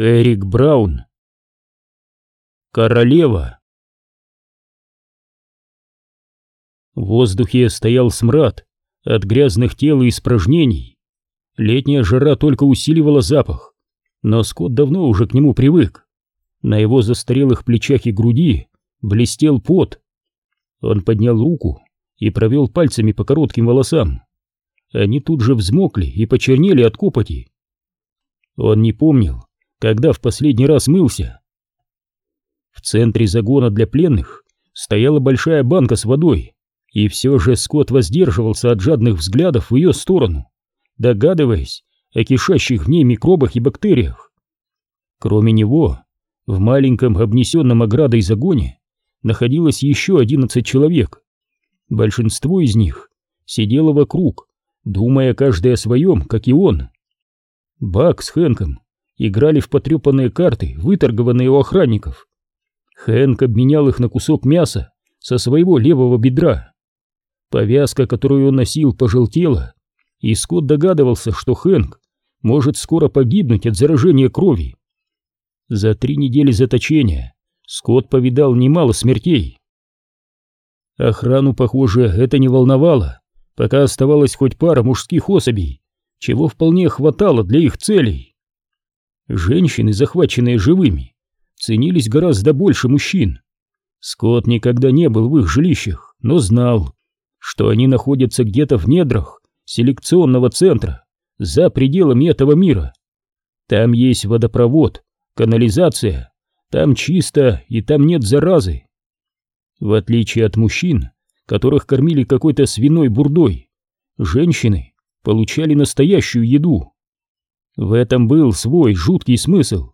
Эрик Браун. Королева. В воздухе стоял смрад от грязных тел и испражнений. Летняя жара только усиливала запах, но Скотт давно уже к нему привык. На его застарелых плечах и груди блестел пот. Он поднял руку и провел пальцами по коротким волосам. Они тут же взмокли и почернели от копоти. Он не помнил, когда в последний раз мылся. В центре загона для пленных стояла большая банка с водой, и все же Скотт воздерживался от жадных взглядов в ее сторону, догадываясь о кишащих в ней микробах и бактериях. Кроме него, в маленьком обнесенном оградой загоне находилось еще одиннадцать человек. Большинство из них сидело вокруг, думая каждый о своем, как и он. Бак с Хэнком играли в потрепанные карты, выторгованные у охранников. Хэнк обменял их на кусок мяса со своего левого бедра. Повязка, которую он носил, пожелтела, и Скотт догадывался, что Хэнк может скоро погибнуть от заражения крови. За три недели заточения Скотт повидал немало смертей. Охрану, похоже, это не волновало, пока оставалась хоть пара мужских особей, чего вполне хватало для их целей. Женщины, захваченные живыми, ценились гораздо больше мужчин. Скотт никогда не был в их жилищах, но знал, что они находятся где-то в недрах селекционного центра, за пределами этого мира. Там есть водопровод, канализация, там чисто и там нет заразы. В отличие от мужчин, которых кормили какой-то свиной бурдой, женщины получали настоящую еду. В этом был свой жуткий смысл.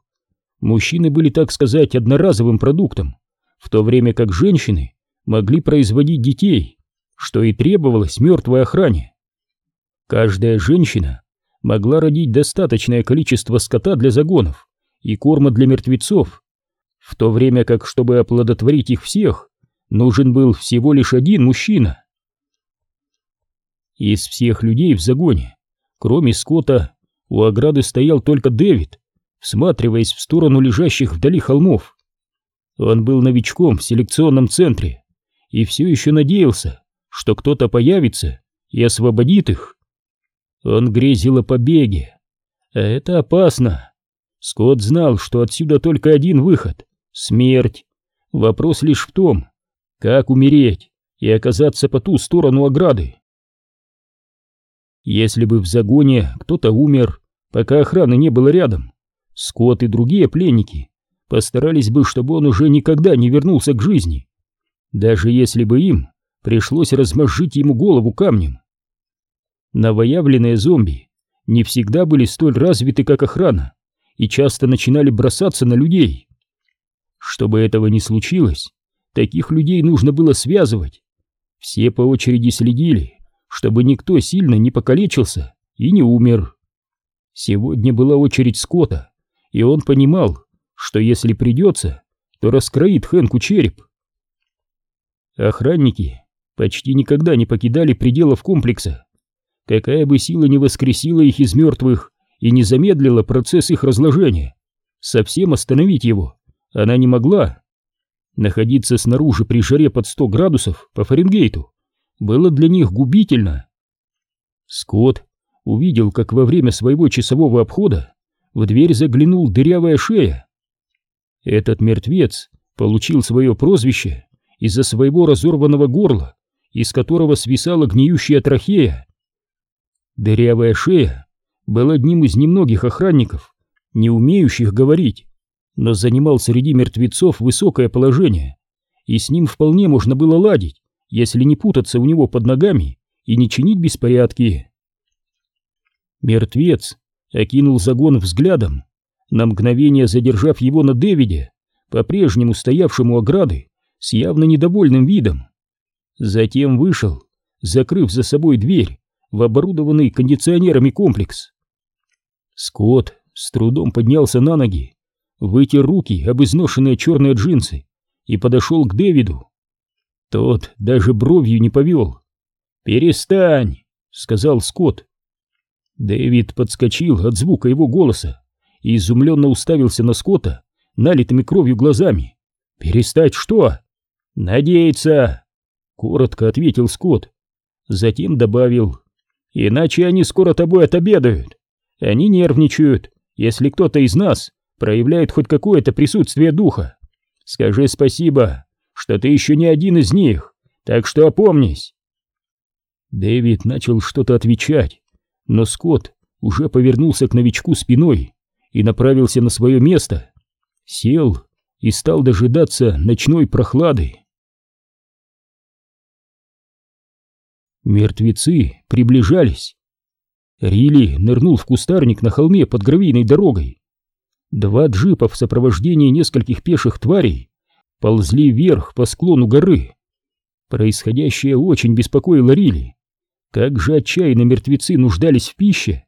Мужчины были, так сказать, одноразовым продуктом, в то время как женщины могли производить детей, что и требовалось мертвой охране. Каждая женщина могла родить достаточное количество скота для загонов и корма для мертвецов, в то время как, чтобы оплодотворить их всех, нужен был всего лишь один мужчина. Из всех людей в загоне, кроме скота, у ограды стоял только Дэвид, всматриваясь в сторону лежащих вдали холмов. Он был новичком в селекционном центре и все еще надеялся, что кто-то появится и освободит их. Он грезил о побеге. А это опасно. Скотт знал, что отсюда только один выход — смерть. Вопрос лишь в том, как умереть и оказаться по ту сторону ограды. Если бы в загоне кто-то умер, пока охраны не было рядом, Скотт и другие пленники постарались бы, чтобы он уже никогда не вернулся к жизни, даже если бы им пришлось размозжить ему голову камнем. Новоявленные зомби не всегда были столь развиты, как охрана, и часто начинали бросаться на людей. Чтобы этого не случилось, таких людей нужно было связывать. Все по очереди следили, чтобы никто сильно не покалечился и не умер. Сегодня была очередь Скотта, и он понимал, что если придется, то раскроит Хэнку череп. Охранники почти никогда не покидали пределов комплекса. Какая бы сила ни воскресила их из мертвых и не замедлила процесс их разложения, совсем остановить его она не могла. Находиться снаружи при жаре под 100 градусов по Фаренгейту было для них губительно. Скотт увидел, как во время своего часового обхода в дверь заглянул дырявая шея. Этот мертвец получил свое прозвище из-за своего разорванного горла, из которого свисала гниющая трахея. Дырявая шея был одним из немногих охранников, не умеющих говорить, но занимал среди мертвецов высокое положение, и с ним вполне можно было ладить если не путаться у него под ногами и не чинить беспорядки. Мертвец окинул загон взглядом, на мгновение задержав его на Дэвиде, по-прежнему стоявшему ограды, с явно недовольным видом. Затем вышел, закрыв за собой дверь в оборудованный кондиционерами комплекс. Скотт с трудом поднялся на ноги, вытер руки об изношенные черные джинсы и подошел к Дэвиду. Тот даже бровью не повел. «Перестань!» — сказал Скотт. Дэвид подскочил от звука его голоса и изумленно уставился на Скотта налитыми кровью глазами. «Перестать что?» «Надеяться!» — коротко ответил Скотт. Затем добавил. «Иначе они скоро тобой отобедают. Они нервничают, если кто-то из нас проявляет хоть какое-то присутствие духа. Скажи спасибо, что ты еще не один из них, так что опомнись!» Дэвид начал что-то отвечать, но Скотт уже повернулся к новичку спиной и направился на свое место, сел и стал дожидаться ночной прохлады. Мертвецы приближались. Рилли нырнул в кустарник на холме под гравийной дорогой. Два джипа в сопровождении нескольких пеших тварей ползли вверх по склону горы. Происходящее очень беспокоило Рилли. Как же отчаянно мертвецы нуждались в пище,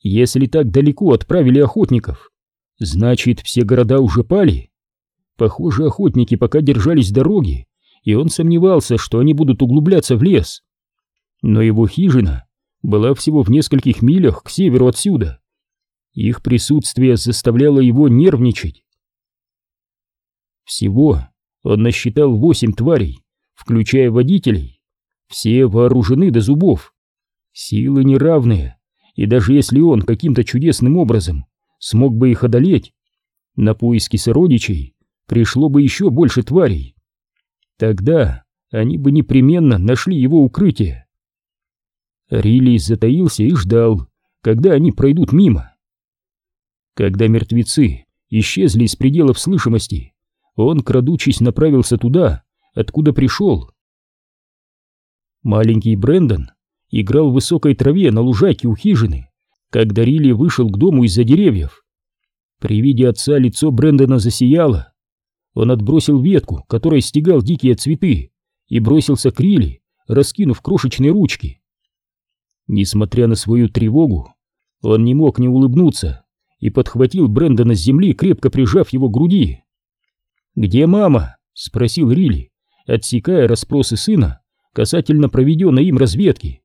если так далеко отправили охотников. Значит, все города уже пали? Похоже, охотники пока держались дороги, и он сомневался, что они будут углубляться в лес. Но его хижина была всего в нескольких милях к северу отсюда. Их присутствие заставляло его нервничать. Всего он насчитал восемь тварей, включая водителей. Все вооружены до зубов. Силы неравные, и даже если он каким-то чудесным образом смог бы их одолеть, на поиски сородичей пришло бы еще больше тварей. Тогда они бы непременно нашли его укрытие. Рилли затаился и ждал, когда они пройдут мимо. Когда мертвецы исчезли из пределов слышимости, он, крадучись, направился туда, откуда пришел. Маленький Брендон играл в высокой траве на лужайке у хижины, когда Рилли вышел к дому из-за деревьев. При виде отца лицо Брэндона засияло. Он отбросил ветку, которой стегал дикие цветы, и бросился к Рилли, раскинув крошечные ручки. Несмотря на свою тревогу, он не мог не улыбнуться и подхватил Брэндона с земли, крепко прижав его к груди. «Где мама?» — спросил Рилли, отсекая расспросы сына касательно проведенной им разведки.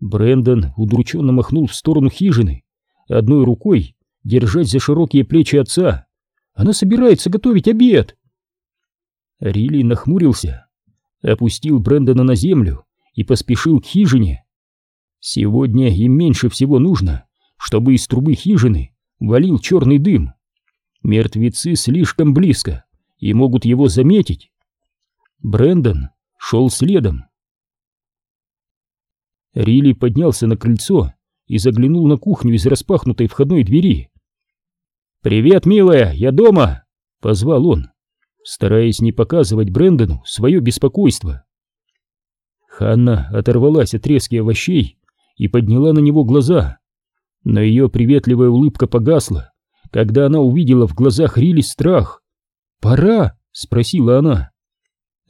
Брэндон удрученно махнул в сторону хижины, одной рукой держась за широкие плечи отца. Она собирается готовить обед. Рилли нахмурился, опустил Брэндона на землю и поспешил к хижине. Сегодня им меньше всего нужно, чтобы из трубы хижины валил черный дым. Мертвецы слишком близко и могут его заметить. Брэндон шел следом, Рилли поднялся на крыльцо и заглянул на кухню из распахнутой входной двери. «Привет, милая, я дома!» — позвал он, стараясь не показывать Брэндону свое беспокойство. Ханна оторвалась от резки овощей и подняла на него глаза, но ее приветливая улыбка погасла, когда она увидела в глазах Рилли страх. «Пора?» — спросила она.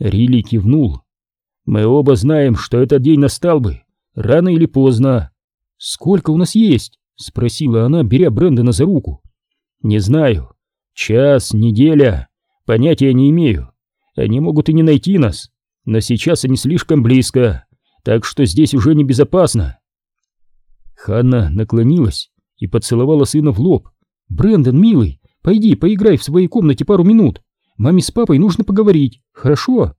Рилли кивнул. «Мы оба знаем, что этот день настал бы, Рано или поздно. Сколько у нас есть? Спросила она, беря Брэндона за руку. Не знаю. Час, неделя. Понятия не имею. Они могут и не найти нас. Но сейчас они слишком близко. Так что здесь уже небезопасно. Ханна наклонилась и поцеловала сына в лоб. «Брэндон, милый, пойди поиграй в своей комнате пару минут. Маме с папой нужно поговорить, хорошо?»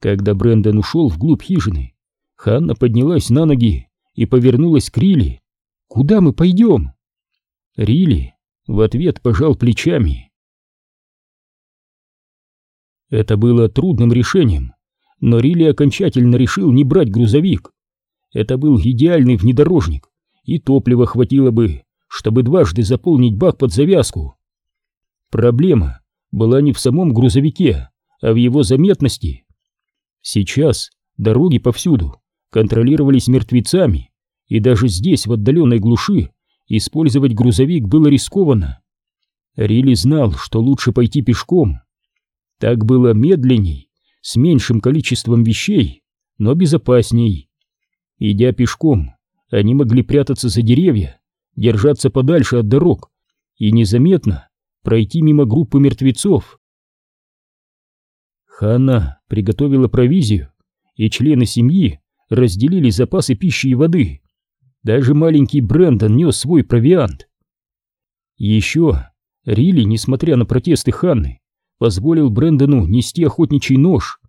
Когда Брэндон ушел вглубь хижины, Ханна поднялась на ноги и повернулась к Рилли. «Куда мы пойдем?» Рилли в ответ пожал плечами. Это было трудным решением, но Рилли окончательно решил не брать грузовик. Это был идеальный внедорожник, и топлива хватило бы, чтобы дважды заполнить бак под завязку. Проблема была не в самом грузовике, а в его заметности. Сейчас дороги повсюду контролировались мертвецами, и даже здесь, в отдаленной глуши, использовать грузовик было рискованно. Рилли знал, что лучше пойти пешком. Так было медленней, с меньшим количеством вещей, но безопасней. Идя пешком, они могли прятаться за деревья, держаться подальше от дорог и незаметно пройти мимо группы мертвецов. Ханна приготовила провизию, и члены семьи разделили запасы пищи и воды. Даже маленький Брэндон нес свой провиант. Еще Рилли, несмотря на протесты Ханны, позволил Брэндону нести охотничий нож.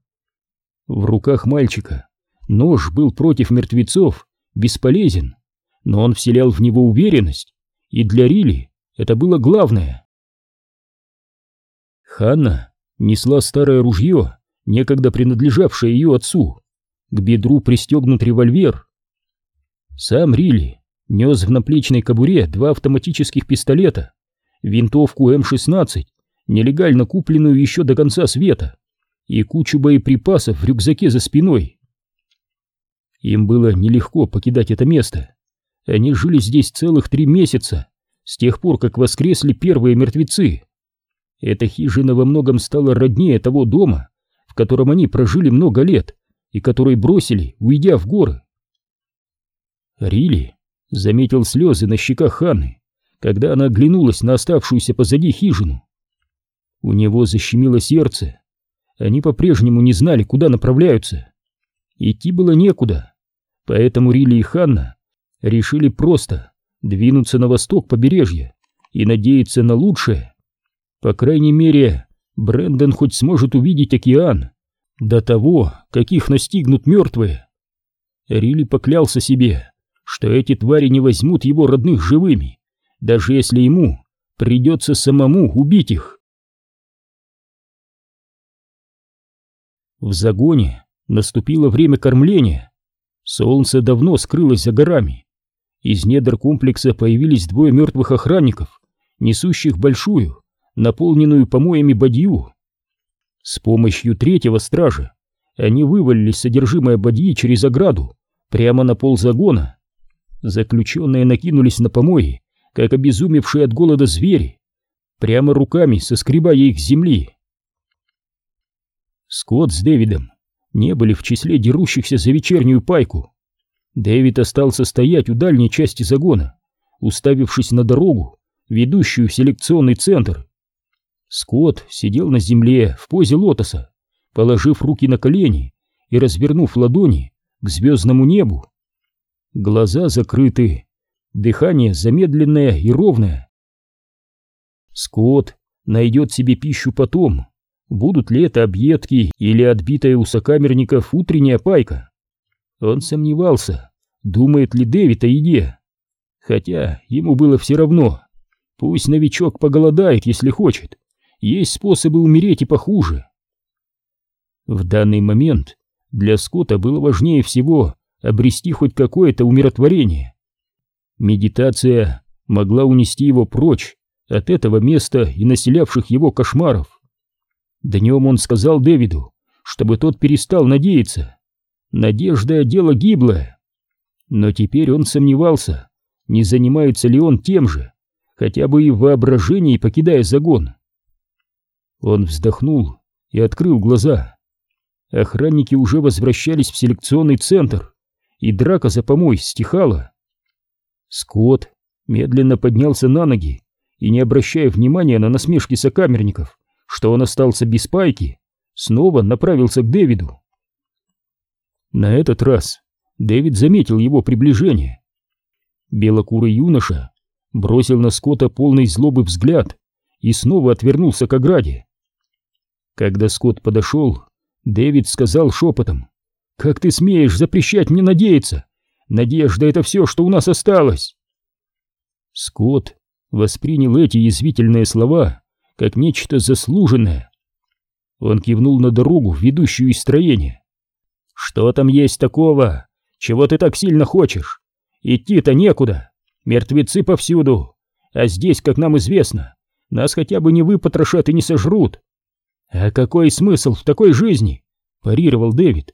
В руках мальчика нож был против мертвецов бесполезен, но он вселял в него уверенность, и для Рилли это было главное. Ханна несла старое ружье, некогда принадлежавшее ее отцу. К бедру пристегнут револьвер. Сам Рилли нес в наплечной кобуре два автоматических пистолета, винтовку М-16, нелегально купленную еще до конца света, и кучу боеприпасов в рюкзаке за спиной. Им было нелегко покидать это место. Они жили здесь целых три месяца, с тех пор, как воскресли первые мертвецы. Эта хижина во многом стала роднее того дома, в котором они прожили много лет и который бросили, уйдя в горы. Рили заметил слезы на щеках Ханны, когда она оглянулась на оставшуюся позади хижину. У него защемило сердце. Они по-прежнему не знали, куда направляются. Идти было некуда, поэтому Рили и Ханна решили просто двинуться на восток побережья и надеяться на лучшее. По крайней мере, Брэндон хоть сможет увидеть океан до того, каких настигнут мертвые. Рилли поклялся себе, что эти твари не возьмут его родных живыми, даже если ему придется самому убить их. В загоне наступило время кормления. Солнце давно скрылось за горами. Из недр комплекса появились двое мертвых охранников, несущих большую, наполненную помоями бадью. С помощью третьего стража они вывалили содержимое бадьи через ограду, прямо на пол загона. Заключенные накинулись на помои, как обезумевшие от голода звери, прямо руками соскребая их с земли. Скотт с Дэвидом не были в числе дерущихся за вечернюю пайку. Дэвид остался стоять у дальней части загона, уставившись на дорогу, ведущую в селекционный центр. Скотт сидел на земле в позе лотоса, положив руки на колени и развернув ладони к звездному небу. Глаза закрыты, дыхание замедленное и ровное. Скотт найдет себе пищу потом, будут ли это объедки или отбитая у сокамерников утренняя пайка. Он сомневался, думает ли Дэвид о еде. Хотя ему было все равно. Пусть новичок поголодает, если хочет. Есть способы умереть и похуже. В данный момент для Скотта было важнее всего обрести хоть какое-то умиротворение. Медитация могла унести его прочь от этого места и населявших его кошмаров. Днем он сказал Дэвиду, чтобы тот перестал надеяться. Надежда — дело гиблое. Но теперь он сомневался, не занимается ли он тем же, хотя бы и в воображении покидая загон. Он вздохнул и открыл глаза. Охранники уже возвращались в селекционный центр, и драка за помой стихала. Скотт медленно поднялся на ноги и, не обращая внимания на насмешки сокамерников, что он остался без пайки, снова направился к Дэвиду. На этот раз Дэвид заметил его приближение. Белокурый юноша бросил на Скотта полный злобы взгляд и снова отвернулся к ограде. Когда Скотт подошел, Дэвид сказал шепотом, «Как ты смеешь запрещать мне надеяться? Надежда — это все, что у нас осталось!» Скотт воспринял эти язвительные слова как нечто заслуженное. Он кивнул на дорогу, ведущую из строения. «Что там есть такого? Чего ты так сильно хочешь? Идти-то некуда, мертвецы повсюду, а здесь, как нам известно, нас хотя бы не выпотрошат и не сожрут. «А какой смысл в такой жизни?» — парировал Дэвид.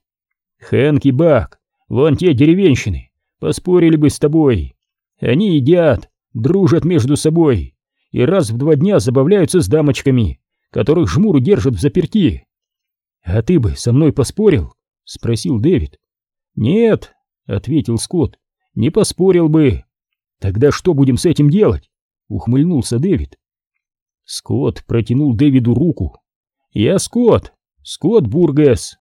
«Хэнк и Бак, вон те деревенщины, поспорили бы с тобой. Они едят, дружат между собой и раз в два дня забавляются с дамочками, которых жмуры держат в заперти. А ты бы со мной поспорил?» — спросил Дэвид. «Нет», — ответил Скотт, — «не поспорил бы». «Тогда что будем с этим делать?» — ухмыльнулся Дэвид. Скотт протянул Дэвиду руку, «Я Скотт! Скотт Бургес!»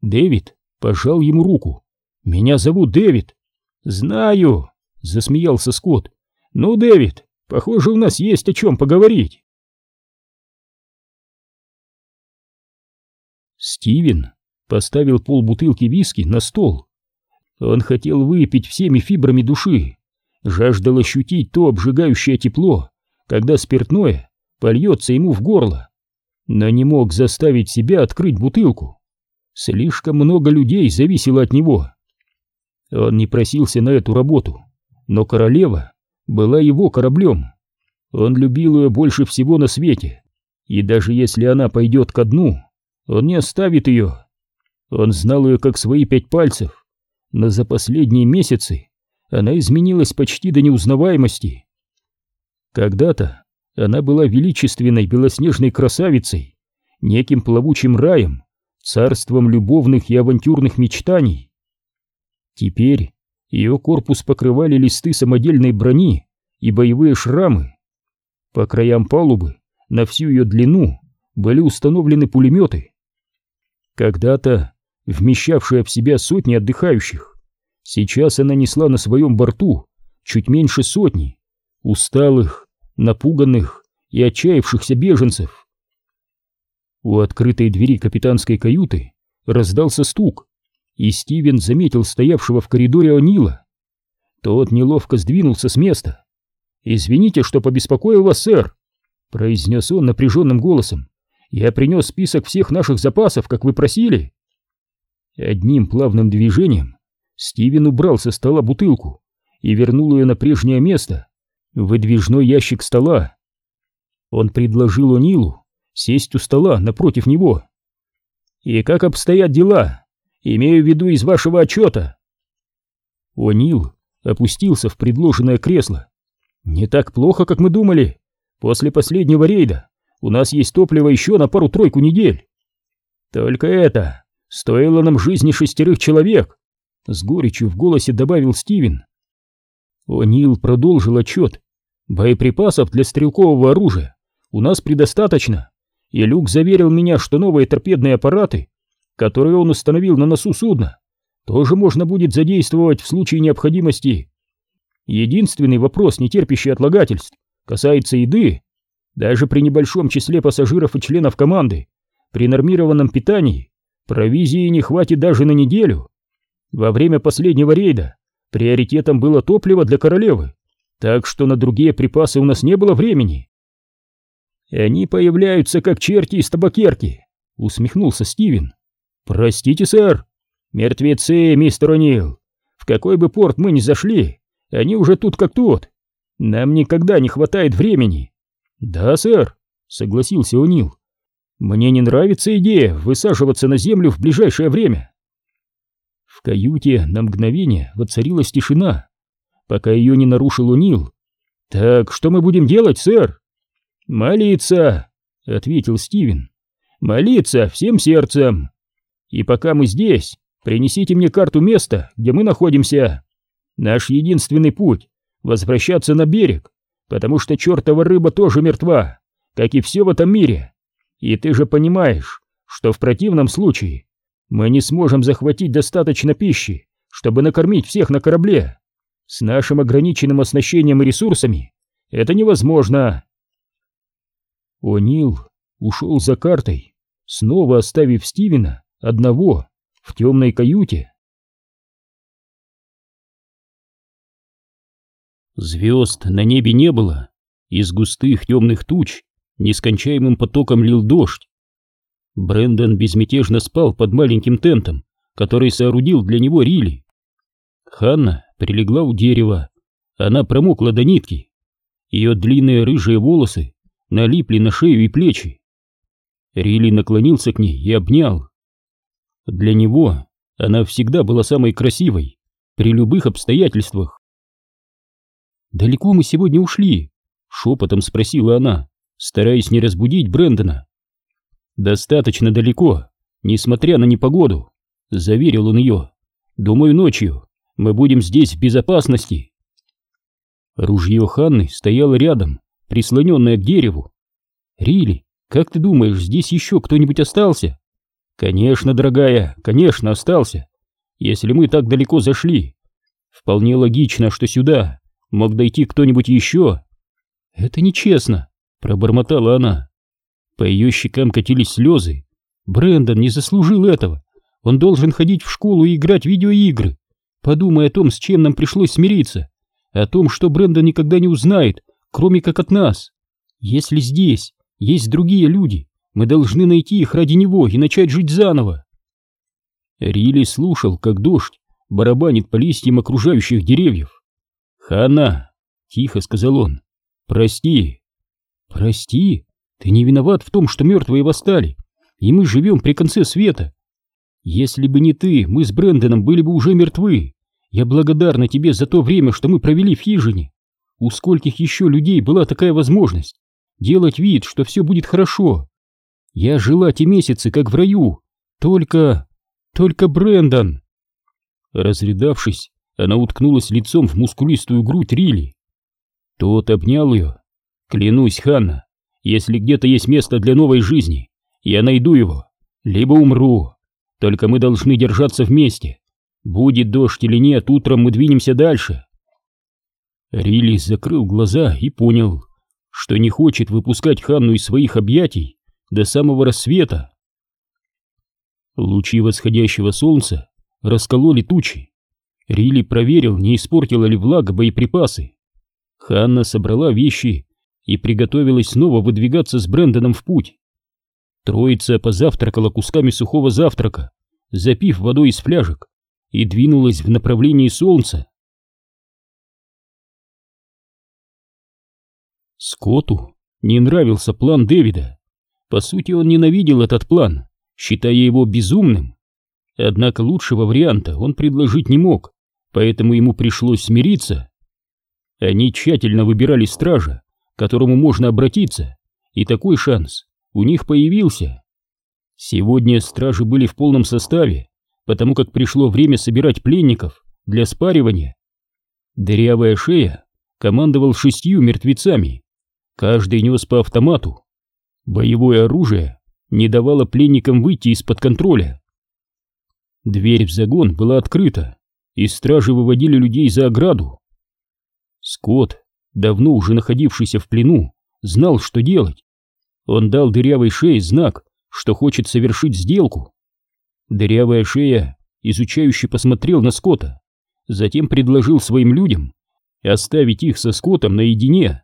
Дэвид пожал ему руку. «Меня зовут Дэвид!» «Знаю!» — засмеялся Скотт. «Ну, Дэвид, Похоже, у нас есть о чем поговорить. Стивен поставил полбутылки виски на стол. Он хотел выпить всеми фибрами души, жаждал ощутить то обжигающее тепло, когда спиртное польется ему в горло, но не мог заставить себя открыть бутылку. Слишком много людей зависело от него. Он не просился на эту работу, но королева была его кораблем. Он любил ее больше всего на свете, и даже если она пойдет ко дну, он не оставит ее. Он знал ее как свои пять пальцев, но за последние месяцы она изменилась почти до неузнаваемости. Когда-то она была величественной белоснежной красавицей, неким плавучим раем, царством любовных и авантюрных мечтаний. Теперь ее корпус покрывали листы самодельной брони и боевые шрамы. По краям палубы, на всю ее длину, были установлены пулеметы. Когда-то вмещавшая в себя сотни отдыхающих, сейчас она несла на своем борту чуть меньше сотни, усталых, напуганных и отчаявшихся беженцев. У открытой двери капитанской каюты раздался стук, и Стивен заметил стоявшего в коридоре О'Нила. Тот неловко сдвинулся с места. «Извините, что побеспокоил вас, сэр», — произнес он напряженным голосом. «Я принес список всех наших запасов, как вы просили». Одним плавным движением Стивен убрал со стола бутылку и вернул ее на прежнее место, выдвижной ящик стола. Он предложил О'Нилу сесть у стола напротив него. «И как обстоят дела? Имею в виду из вашего отчета». О'Нил опустился в предложенное кресло. «Не так плохо, как мы думали. После последнего рейда у нас есть топливо еще на пару-тройку недель. Только это стоило нам жизни шестерых человек», — с горечью в голосе добавил Стивен. О'Нил продолжил отчет. Боеприпасов для стрелкового оружия у нас предостаточно, и Люк заверил меня, что новые торпедные аппараты, которые он установил на носу судна, тоже можно будет задействовать в случае необходимости. Единственный вопрос, не терпящий отлагательств, касается еды. Даже при небольшом числе пассажиров и членов команды, при нормированном питании, провизии не хватит даже на неделю. Во время последнего рейда приоритетом было топливо для королевы, так что на другие припасы у нас не было времени. Они появляются как черти из табакерки, усмехнулся Стивен. Простите, сэр. Мертвецы, мистер О'Нил. В какой бы порт мы ни зашли, они уже тут как тут. Нам никогда не хватает времени. Да, сэр, согласился О'Нил. Мне не нравится идея высаживаться на землю в ближайшее время. В каюте на мгновение воцарилась тишина пока ее не нарушил Унил. «Так что мы будем делать, сэр?» «Молиться», — ответил Стивен. «Молиться всем сердцем. И пока мы здесь, принесите мне карту места, где мы находимся. Наш единственный путь — возвращаться на берег, потому что чертова рыба тоже мертва, как и все в этом мире. И ты же понимаешь, что в противном случае мы не сможем захватить достаточно пищи, чтобы накормить всех на корабле. С нашим ограниченным оснащением и ресурсами это невозможно. О'Нил ушел за картой, снова оставив Стивена одного в темной каюте. Звезд на небе не было, из густых темных туч нескончаемым потоком лил дождь. Брендон безмятежно спал под маленьким тентом, который соорудил для него Рилли. Ханна прилегла у дерева. Она промокла до нитки. Ее длинные рыжие волосы налипли на шею и плечи. Рилли наклонился к ней и обнял. Для него она всегда была самой красивой, при любых обстоятельствах. «Далеко мы сегодня ушли?» — шепотом спросила она, стараясь не разбудить Брэндона. «Достаточно далеко, несмотря на непогоду», — заверил он ее. «Думаю, ночью мы будем здесь в безопасности. Ружье Ханны стояло рядом, прислоненное к дереву. Рили, как ты думаешь, здесь еще кто-нибудь остался? Конечно, дорогая, конечно, остался. Если мы так далеко зашли, вполне логично, что сюда мог дойти кто-нибудь еще. «Это нечестно», — пробормотала она. По ее щекам катились слезы. Брэндон не заслужил этого. Он должен ходить в школу и играть в видеоигры. Подумай о том, с чем нам пришлось смириться. О том, что Брэндон никогда не узнает, кроме как от нас. Если здесь есть другие люди, мы должны найти их ради него и начать жить заново. Рилли слушал, как дождь барабанит по листьям окружающих деревьев. «Хана!» — тихо сказал он. «Прости!» «Прости? Ты не виноват в том, что мертвые восстали, и мы живем при конце света. Если бы не ты, мы с Брэндоном были бы уже мертвы. Я благодарна тебе за то время, что мы провели в хижине. У скольких еще людей была такая возможность делать вид, что все будет хорошо. Я жила те месяцы, как в раю, только... только Брэндон. Разрыдавшись, она уткнулась лицом в мускулистую грудь Рилли. Тот обнял ее. «Клянусь, Ханна, если где-то есть место для новой жизни, я найду его, либо умру. Только мы должны держаться вместе. Будет дождь или нет, утром мы двинемся дальше». Рилли закрыл глаза и понял, что не хочет выпускать Ханну из своих объятий до самого рассвета. Лучи восходящего солнца раскололи тучи. Рилли проверил, не испортила ли влага боеприпасы. Ханна собрала вещи и приготовилась снова выдвигаться с Брэндоном в путь. Троица позавтракала кусками сухого завтрака, запив водой из фляжек, и двинулась в направлении солнца. Скотту не нравился план Дэвида. По сути, он ненавидел этот план, считая его безумным. Однако лучшего варианта он предложить не мог, поэтому ему пришлось смириться. Они тщательно выбирали стража, к которому можно обратиться, и такой шанс у них появился. Сегодня стражи были в полном составе, потому как пришло время собирать пленников для спаривания. Дырявая шея командовал шестью мертвецами, каждый нес по автомату. Боевое оружие не давало пленникам выйти из-под контроля. Дверь в загон была открыта, и стражи выводили людей за ограду. Скотт, давно уже находившийся в плену, знал, что делать. Он дал дырявой шее знак, что хочет совершить сделку. Дырявая шея изучающе посмотрел на Скотта, затем предложил своим людям оставить их со Скоттом наедине.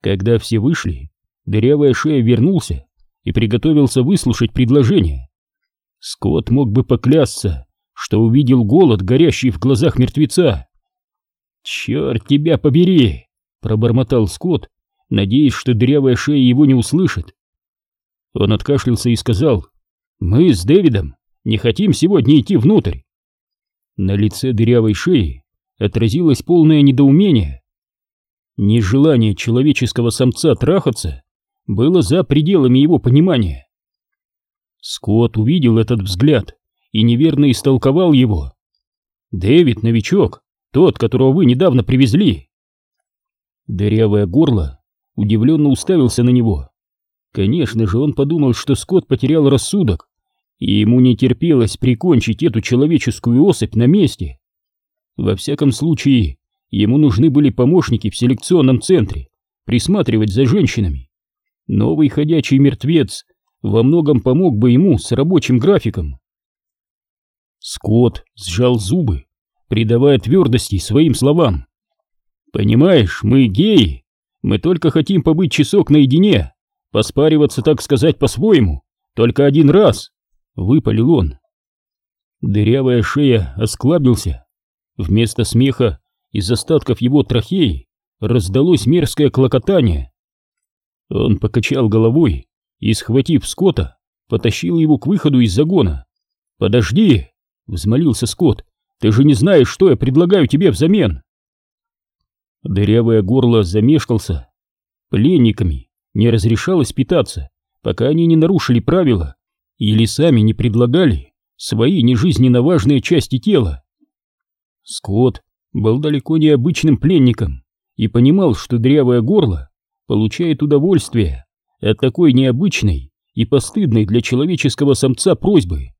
Когда все вышли, дырявая шея вернулся и приготовился выслушать предложение. Скотт мог бы поклясться, что увидел голод, горящий в глазах мертвеца. «Черт тебя побери!» — пробормотал Скотт, надеясь, что дырявая шея его не услышит. Он откашлялся и сказал, «Мы с Дэвидом не хотим сегодня идти внутрь». На лице дырявой шеи отразилось полное недоумение. Нежелание человеческого самца трахаться было за пределами его понимания. Скотт увидел этот взгляд и неверно истолковал его. «Дэвид, новичок, тот, которого вы недавно привезли». Дырявое горло удивленно уставился на него. Конечно же, он подумал, что Скотт потерял рассудок, и ему не терпелось прикончить эту человеческую особь на месте. Во всяком случае, Ему нужны были помощники в селекционном центре, присматривать за женщинами. Новый ходячий мертвец во многом помог бы ему с рабочим графиком. Скотт сжал зубы, придавая твердости своим словам. «Понимаешь, мы геи, мы только хотим побыть часок наедине, поспариваться, так сказать, по-своему, только один раз», — выпалил он. Дырявая шея осклабился. Вместо смеха из остатков его трахеи раздалось мерзкое клокотание. Он покачал головой и, схватив Скотта, потащил его к выходу из загона. «Подожди!» — взмолился Скотт. «Ты же не знаешь, что я предлагаю тебе взамен!» Дырявое горло замешкался. Пленниками не разрешалось питаться, пока они не нарушили правила или сами не предлагали свои нежизненно важные части тела. Скотт был далеко не обычным пленником и понимал, что дрявое горло получает удовольствие от такой необычной и постыдной для человеческого самца просьбы.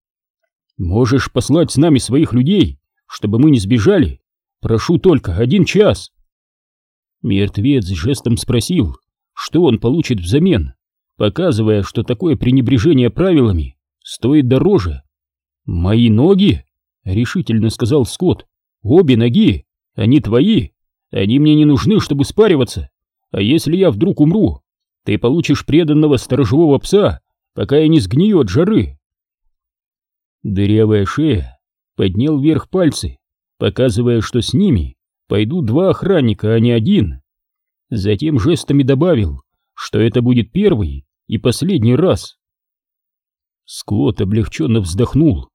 «Можешь послать с нами своих людей, чтобы мы не сбежали? Прошу только один час!» Мертвец жестом спросил, что он получит взамен, показывая, что такое пренебрежение правилами стоит дороже. «Мои ноги?» — решительно сказал Скотт. «Обе ноги! Они твои! Они мне не нужны, чтобы спариваться! А если я вдруг умру, ты получишь преданного сторожевого пса, пока я не сгнию от жары!» Дырявая шея поднял вверх пальцы, показывая, что с ними пойдут два охранника, а не один. Затем жестами добавил, что это будет первый и последний раз. Скотт облегченно вздохнул,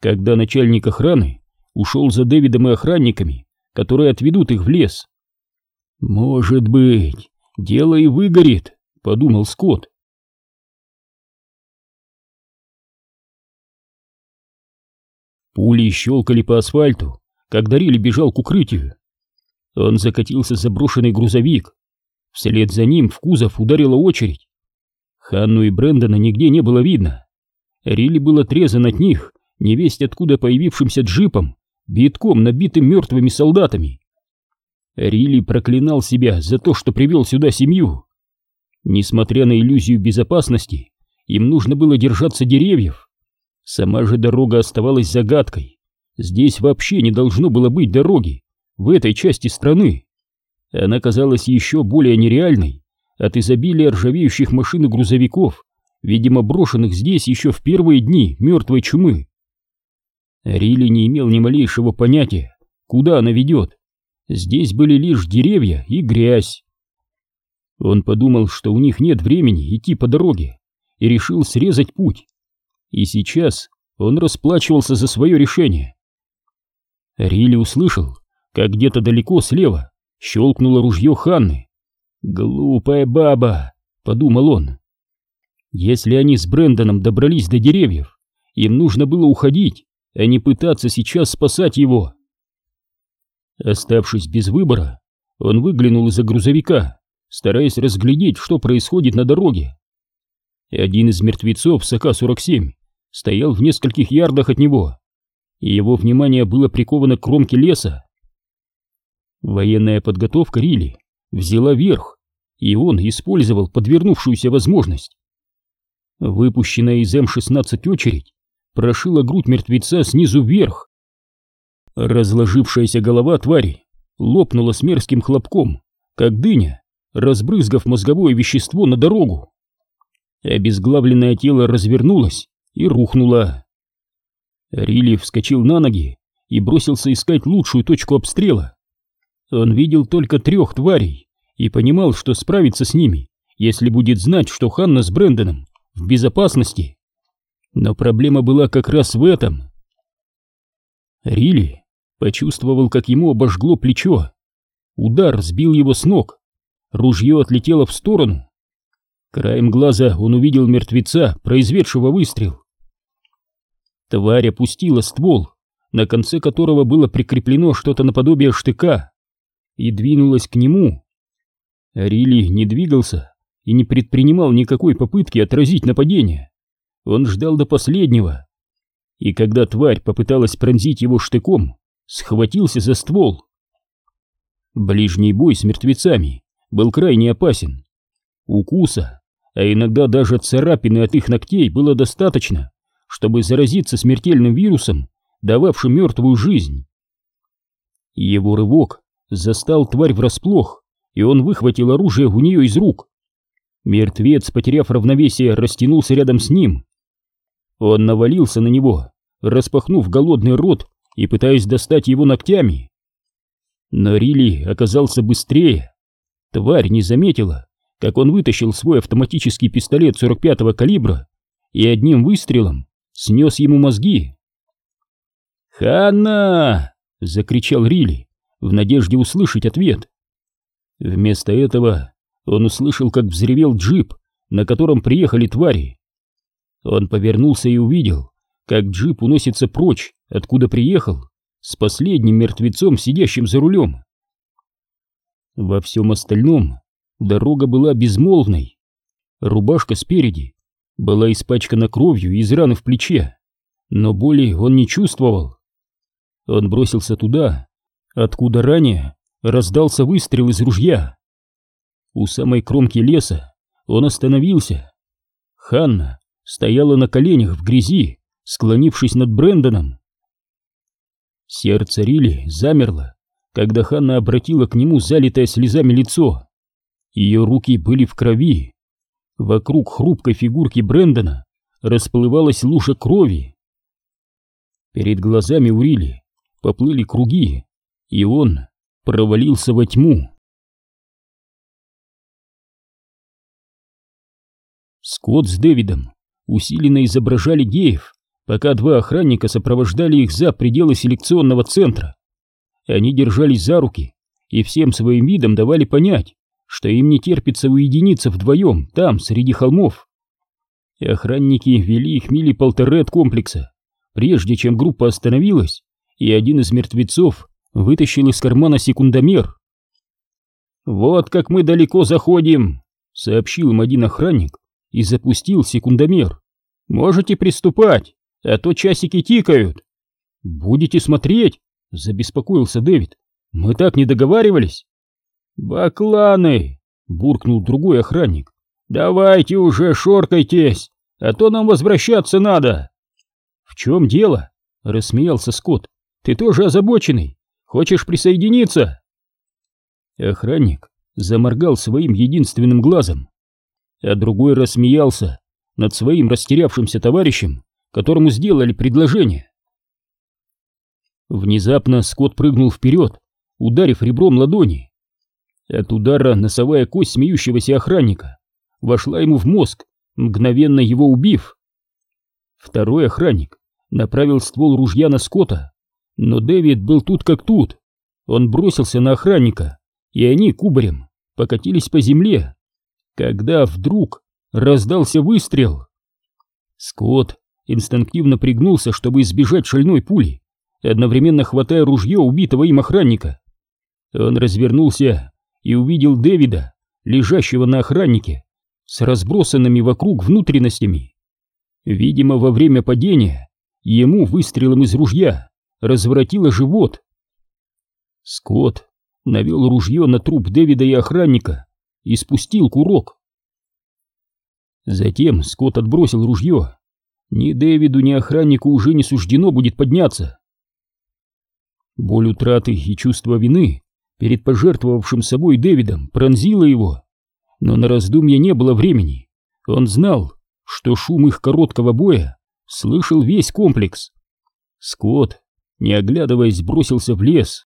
когда начальник охраны ушел за Дэвидом и охранниками, которые отведут их в лес. «Может быть, дело и выгорит», — подумал Скотт. Пули щелкали по асфальту, когда Рилли бежал к укрытию. Он закатился заброшенный грузовик. Вслед за ним в кузов ударила очередь. Ханну и Брэндона нигде не было видно. Рилли был отрезан от них, невесть откуда появившимся джипом, битком набитым мертвыми солдатами. Рилли проклинал себя за то, что привел сюда семью. Несмотря на иллюзию безопасности, им нужно было держаться деревьев. Сама же дорога оставалась загадкой. Здесь вообще не должно было быть дороги, в этой части страны. Она казалась еще более нереальной от изобилия ржавеющих машин и грузовиков, видимо, брошенных здесь еще в первые дни мертвой чумы. Рилли не имел ни малейшего понятия, куда она ведет. Здесь были лишь деревья и грязь. Он подумал, что у них нет времени идти по дороге, и решил срезать путь. И сейчас он расплачивался за свое решение. Рилли услышал, как где-то далеко слева щелкнуло ружье Ханны. «Глупая баба!» — подумал он. Если они с Брэндоном добрались до деревьев, им нужно было уходить, а не пытаться сейчас спасать его. Оставшись без выбора, он выглянул из-за грузовика, стараясь разглядеть, что происходит на дороге. Один из мертвецов с АК-47 стоял в нескольких ярдах от него, и его внимание было приковано к кромке леса. Военная подготовка Рилли взяла верх, и он использовал подвернувшуюся возможность. Выпущенная из М-16 очередь прошила грудь мертвеца снизу вверх. Разложившаяся голова твари лопнула с мерзким хлопком, как дыня, разбрызгав мозговое вещество на дорогу. Обезглавленное тело развернулось и рухнуло. Рилли вскочил на ноги и бросился искать лучшую точку обстрела. Он видел только трех тварей и понимал, что справится с ними, если будет знать, что Ханна с Брэндоном в безопасности. Но проблема была как раз в этом. Рилли почувствовал, как ему обожгло плечо. Удар сбил его с ног. Ружье отлетело в сторону. Краем глаза он увидел мертвеца, произведшего выстрел. Тварь опустила ствол, на конце которого было прикреплено что-то наподобие штыка и двинулась к нему. Рилли не двигался и не предпринимал никакой попытки отразить нападение. Он ждал до последнего. И когда тварь попыталась пронзить его штыком, схватился за ствол. Ближний бой с мертвецами был крайне опасен. Укуса, а иногда даже царапины от их ногтей было достаточно, чтобы заразиться смертельным вирусом, дававшим мертвую жизнь. Его рывок застал тварь врасплох, и он выхватил оружие у нее из рук. Мертвец, потеряв равновесие, растянулся рядом с ним. Он навалился на него, распахнув голодный рот и пытаясь достать его ногтями. Но Рилли оказался быстрее. Тварь не заметила, как он вытащил свой автоматический пистолет 45-го калибра и одним выстрелом снес ему мозги. «Ханна!» — закричал Рилли в надежде услышать ответ. Вместо этого он услышал, как взревел джип, на котором приехали твари. Он повернулся и увидел, как джип уносится прочь, откуда приехал, с последним мертвецом, сидящим за рулем. Во всем остальном дорога была безмолвной. Рубашка спереди была испачкана кровью из раны в плече, но боли он не чувствовал. Он бросился туда, откуда ранее раздался выстрел из ружья. У самой кромки леса он остановился. Ханна стояла на коленях в грязи, склонившись над Брэндоном. Сердце Рилли замерло, когда Ханна обратила к нему залитое слезами лицо. Ее руки были в крови. Вокруг хрупкой фигурки Брэндона расплывалась лужа крови. Перед глазами у Рилли поплыли круги, и он провалился во тьму. Скотт с Дэвидом усиленно изображали геев, пока два охранника сопровождали их за пределы селекционного центра. Они держались за руки и всем своим видом давали понять, что им не терпится уединиться вдвоем там, среди холмов. И охранники вели их мили полторы от комплекса, прежде чем группа остановилась, и один из мертвецов вытащил из кармана секундомер. «Вот как мы далеко заходим», — сообщил им один охранник и запустил секундомер. «Можете приступать, а то часики тикают». «Будете смотреть?» — забеспокоился Дэвид. «Мы так не договаривались». «Бакланы!» — буркнул другой охранник. «Давайте уже шоркайтесь, а то нам возвращаться надо!» «В чем дело?» — рассмеялся Скотт. «Ты тоже озабоченный. Хочешь присоединиться?» Охранник заморгал своим единственным глазом, а другой рассмеялся над своим растерявшимся товарищем, которому сделали предложение. Внезапно Скотт прыгнул вперед, ударив ребром ладони. От удара носовая кость смеющегося охранника вошла ему в мозг, мгновенно его убив. Второй охранник направил ствол ружья на Скотта, но Дэвид был тут как тут. Он бросился на охранника, и они кубарем покатились по земле, когда вдруг раздался выстрел. Скотт инстинктивно пригнулся, чтобы избежать шальной пули, одновременно хватая ружье убитого им охранника. Он развернулся и увидел Дэвида, лежащего на охраннике, с разбросанными вокруг внутренностями. Видимо, во время падения ему выстрелом из ружья разворотило живот. Скотт навел ружье на труп Дэвида и охранника и спустил курок. Затем Скотт отбросил ружье. Ни Дэвиду, ни охраннику уже не суждено будет подняться. Боль утраты и чувство вины перед пожертвовавшим собой Дэвидом пронзило его. Но на раздумье не было времени. Он знал, что шум их короткого боя слышал весь комплекс. Скотт, не оглядываясь, бросился в лес.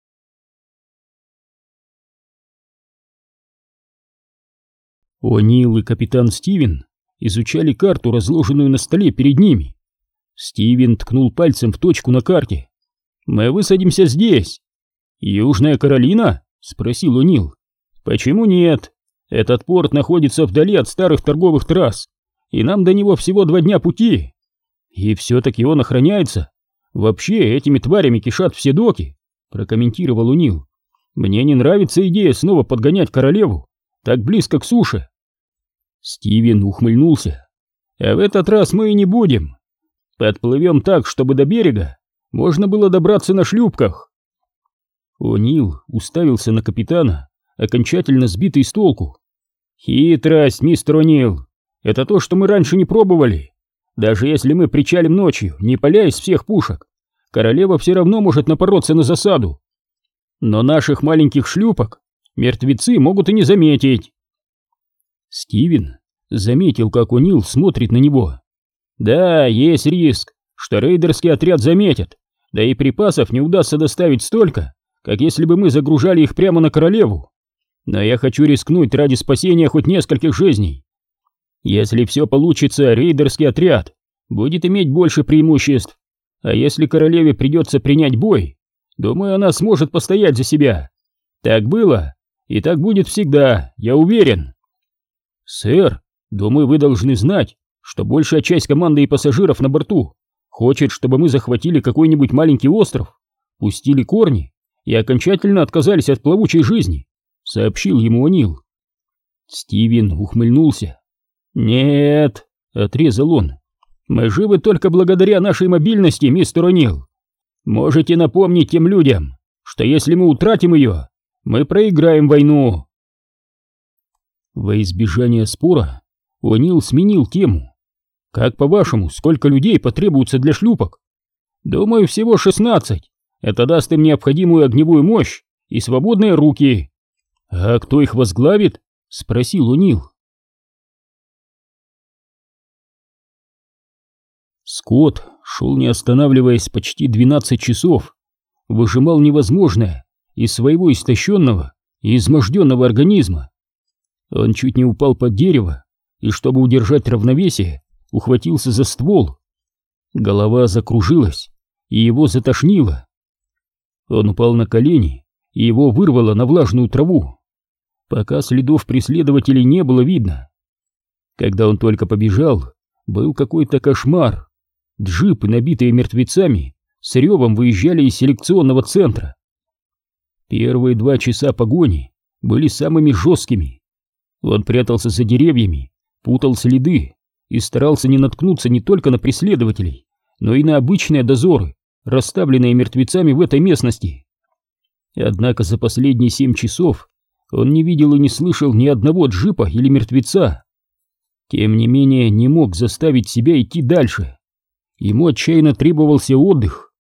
О'Нил и капитан Стивен изучали карту, разложенную на столе перед ними. Стивен ткнул пальцем в точку на карте. «Мы высадимся здесь. «Южная Каролина?» — спросил Унил. «Почему нет? Этот порт находится вдали от старых торговых трасс, и нам до него всего два дня пути. И все-таки он охраняется. Вообще, этими тварями кишат все доки», — прокомментировал Унил. «Мне не нравится идея снова подгонять королеву, так близко к суше». Стивен ухмыльнулся. «А в этот раз мы и не будем. Подплывем так, чтобы до берега можно было добраться на шлюпках». О'Нил уставился на капитана, окончательно сбитый с толку. «Хитрость, мистер О'Нил! Это то, что мы раньше не пробовали. Даже если мы причалим ночью, не паля из всех пушек, королева все равно может напороться на засаду. Но наших маленьких шлюпок мертвецы могут и не заметить». Стивен заметил, как О'Нил смотрит на него. «Да, есть риск, что рейдерский отряд заметят, да и припасов не удастся доставить столько, как если бы мы загружали их прямо на королеву. Но я хочу рискнуть ради спасения хоть нескольких жизней. Если все получится, рейдерский отряд будет иметь больше преимуществ. А если королеве придется принять бой, думаю, она сможет постоять за себя. Так было, и так будет всегда, я уверен. Сэр, думаю, вы должны знать, что большая часть команды и пассажиров на борту хочет, чтобы мы захватили какой-нибудь маленький остров, пустили корни и окончательно отказались от плавучей жизни, сообщил ему О'Нил. Стивен ухмыльнулся. «Нет», — отрезал он, — «мы живы только благодаря нашей мобильности, мистер О'Нил. Можете напомнить тем людям, что если мы утратим ее, Мы проиграем войну. Во избежание спора О'Нил сменил тему. Как по-вашему, сколько людей потребуется для шлюпок? Думаю, всего шестнадцать. Это даст им необходимую огневую мощь и свободные руки. А кто их возглавит? Спросил О'Нил. Скотт шел не останавливаясь почти 12 часов, выжимал невозможное из своего истощенного и изможденного организма. Он чуть не упал под дерево и, чтобы удержать равновесие, ухватился за ствол. Голова закружилась, и его затошнило. Он упал на колени, и его вырвало на влажную траву. Пока следов преследователей не было видно. Когда он только побежал, был какой-то кошмар. Джипы, набитые мертвецами, с ревом выезжали из селекционного центра. Первые два часа погони были самыми жесткими. Он прятался за деревьями, путал следы и старался не наткнуться не только на преследователей, но и на обычные дозоры, расставленные мертвецами в этой местности. Однако за последние семь часов он не видел и не слышал ни одного джипа или мертвеца. Тем не менее не мог заставить себя идти дальше. Ему отчаянно требовался отдых.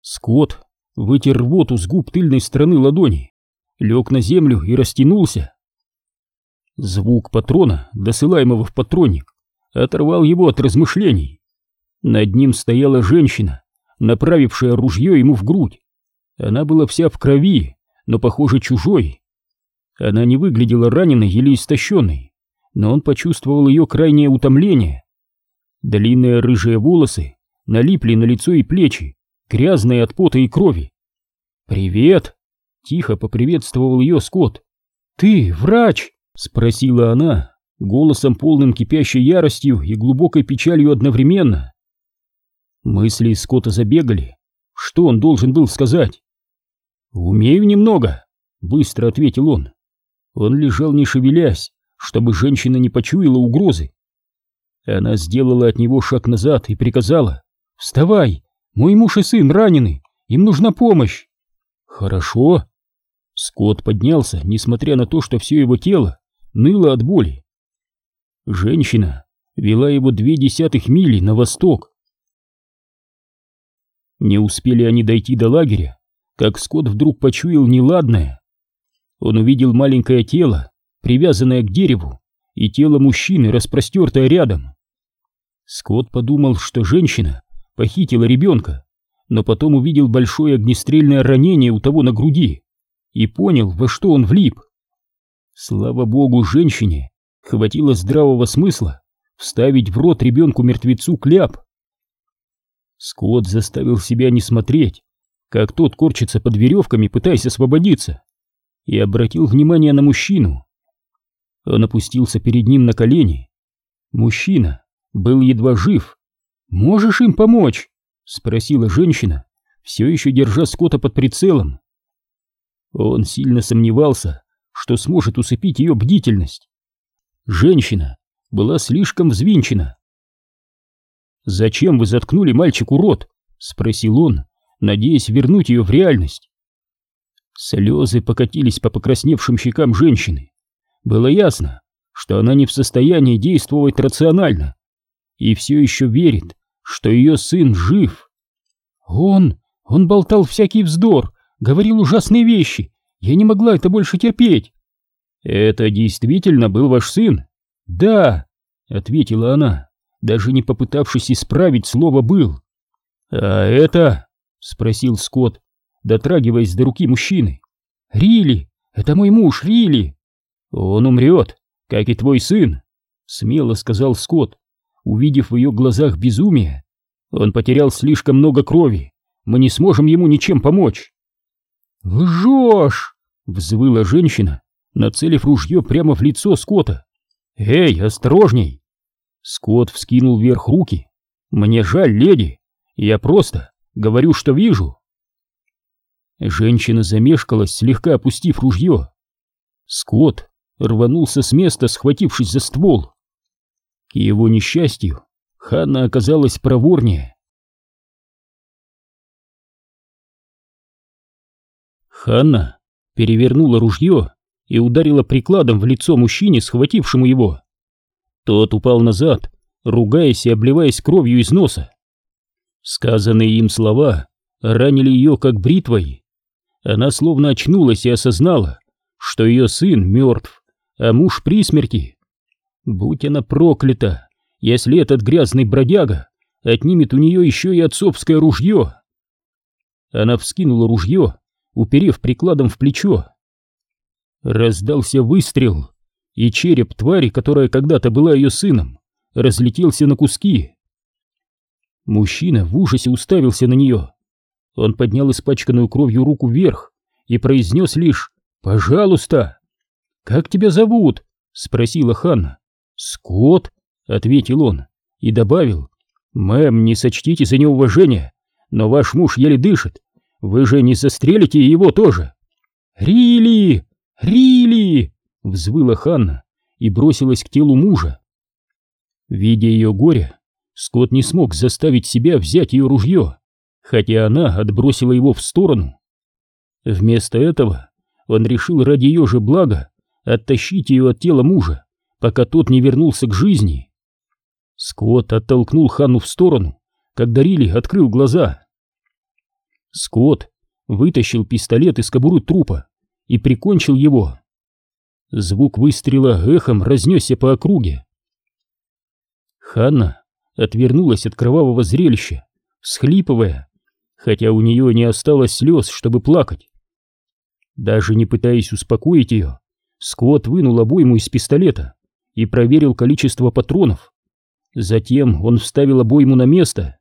Скотт вытер рвоту с губ тыльной стороны ладони, лег на землю и растянулся. Звук патрона, досылаемого в патронник, оторвал его от размышлений. Над ним стояла женщина, направившая ружье ему в грудь. Она была вся в крови, но, похоже, чужой. Она не выглядела раненой или истощенной, но он почувствовал ее крайнее утомление. Длинные рыжие волосы налипли на лицо и плечи, грязные от пота и крови. «Привет!» — тихо поприветствовал ее Скотт. «Ты врач?» — спросила она, голосом полным кипящей яростью и глубокой печалью одновременно. Мысли Скотта забегали. Что он должен был сказать? «Умею немного», — быстро ответил он. Он лежал не шевелясь, чтобы женщина не почуяла угрозы. Она сделала от него шаг назад и приказала «Вставай! Мой муж и сын ранены! Им нужна помощь!» «Хорошо!» Скотт поднялся, несмотря на то, что все его тело ныло от боли. Женщина вела его две десятых мили на восток. Не успели они дойти до лагеря, как Скотт вдруг почуял неладное. Он увидел маленькое тело, привязанное к дереву, и тело мужчины, распростертое рядом. Скотт подумал, что женщина похитила ребенка, но потом увидел большое огнестрельное ранение у того на груди и понял, во что он влип. Слава богу, женщине хватило здравого смысла вставить в рот ребенку-мертвецу кляп. Скотт заставил себя не смотреть, как тот корчится под веревками, пытаясь освободиться, и обратил внимание на мужчину. Он опустился перед ним на колени. Мужчина был едва жив. «Можешь им помочь?» — спросила женщина, все еще держа Скотта под прицелом. Он сильно сомневался, что сможет усыпить ее бдительность. Женщина была слишком взвинчена. «Зачем вы заткнули мальчику рот?» — спросил он, надеясь вернуть ее в реальность. Слезы покатились по покрасневшим щекам женщины. Было ясно, что она не в состоянии действовать рационально и все еще верит, что ее сын жив. Он, он болтал всякий вздор, говорил ужасные вещи. Я не могла это больше терпеть. Это действительно был ваш сын? Да, ответила она, даже не попытавшись исправить слово «был». А это? спросил Скотт, дотрагиваясь до руки мужчины. Рили, это мой муж, Рили. Он умрет, как и твой сын, смело сказал Скотт, увидев в ее глазах безумие. Он потерял слишком много крови, мы не сможем ему ничем помочь. «Лжешь!» — взвыла женщина, нацелив ружье прямо в лицо Скотта. «Эй, осторожней!» Скотт вскинул вверх руки. «Мне жаль, леди, я просто говорю, что вижу». Женщина замешкалась, слегка опустив ружье. Скотт рванулся с места, схватившись за ствол. К его несчастью, Ханна оказалась проворнее. Ханна перевернула ружье и ударила прикладом в лицо мужчине, схватившему его. Тот упал назад, ругаясь и обливаясь кровью из носа. Сказанные им слова ранили ее как бритвой. Она словно очнулась и осознала, что ее сын мертв, а муж при смерти. Будь она проклята, если этот грязный бродяга отнимет у нее еще и отцовское ружье. Она вскинула ружье, уперев прикладом в плечо. Раздался выстрел, и череп твари, которая когда-то была ее сыном, разлетелся на куски. Мужчина в ужасе уставился на нее. Он поднял испачканную кровью руку вверх и произнес лишь «Пожалуйста!» «Как тебя зовут?» — спросила Ханна. «Скотт», — ответил он и добавил. «Мэм, не сочтите за неуважение, но ваш муж еле дышит. Вы же не застрелите его тоже!» «Рили! Рили!» — взвыла Ханна и бросилась к телу мужа. Видя ее горе, Скотт не смог заставить себя взять ее ружье, хотя она отбросила его в сторону. Вместо этого он решил ради ее же блага оттащить ее от тела мужа, пока тот не вернулся к жизни. Скотт оттолкнул Ханну в сторону, когда Рилли открыл глаза. Скотт вытащил пистолет из кобуры трупа и прикончил его. Звук выстрела эхом разнесся по округе. Ханна отвернулась от кровавого зрелища, всхлипывая, хотя у нее не осталось слез, чтобы плакать. Даже не пытаясь успокоить ее, Скотт вынул обойму из пистолета и проверил количество патронов. Затем он вставил обойму на место.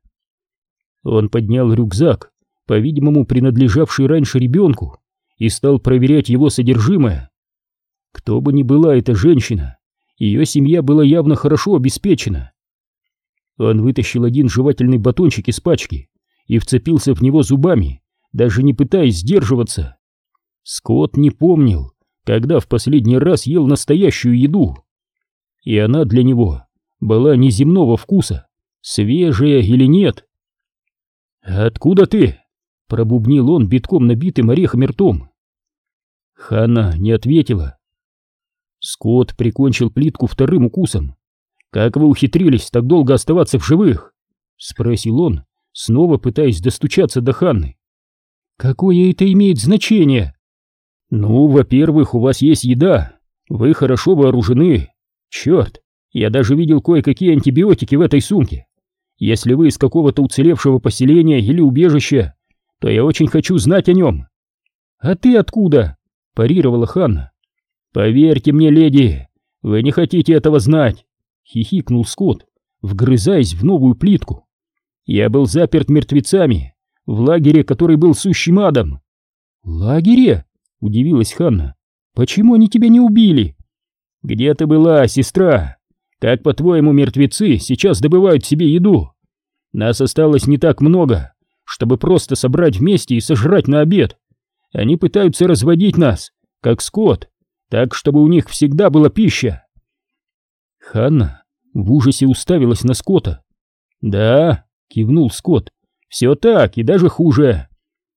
Он поднял рюкзак, по-видимому, принадлежавший раньше ребенку, и стал проверять его содержимое. Кто бы ни была эта женщина, ее семья была явно хорошо обеспечена. Он вытащил один жевательный батончик из пачки и вцепился в него зубами, даже не пытаясь сдерживаться. Скотт не помнил, когда в последний раз ел настоящую еду. И она для него была неземного вкуса, свежая или нет. «Откуда ты?» — пробубнил он битком набитым орехами ртом. Ханна не ответила. Скотт прикончил плитку вторым укусом. «Как вы ухитрились так долго оставаться в живых?» — спросил он, снова пытаясь достучаться до Ханны. «Какое это имеет значение?» «Ну, во-первых, у вас есть еда, вы хорошо вооружены. Черт, я даже видел кое-какие антибиотики в этой сумке. Если вы из какого-то уцелевшего поселения или убежища, то я очень хочу знать о нем». «А ты откуда?» – парировала Ханна. «Поверьте мне, леди, вы не хотите этого знать», — хихикнул Скотт, вгрызаясь в новую плитку. «Я был заперт мертвецами в лагере, который был сущим адом». «Лагере?» — удивилась Ханна. «Почему они тебя не убили?» «Где ты была, сестра? Как, по-твоему, мертвецы сейчас добывают себе еду? Нас осталось не так много, чтобы просто собрать вместе и сожрать на обед. Они пытаются разводить нас, как скот, так, чтобы у них всегда была пища. Ханна в ужасе уставилась на Скотта. «Да», — кивнул Скотт, — «все так и даже хуже.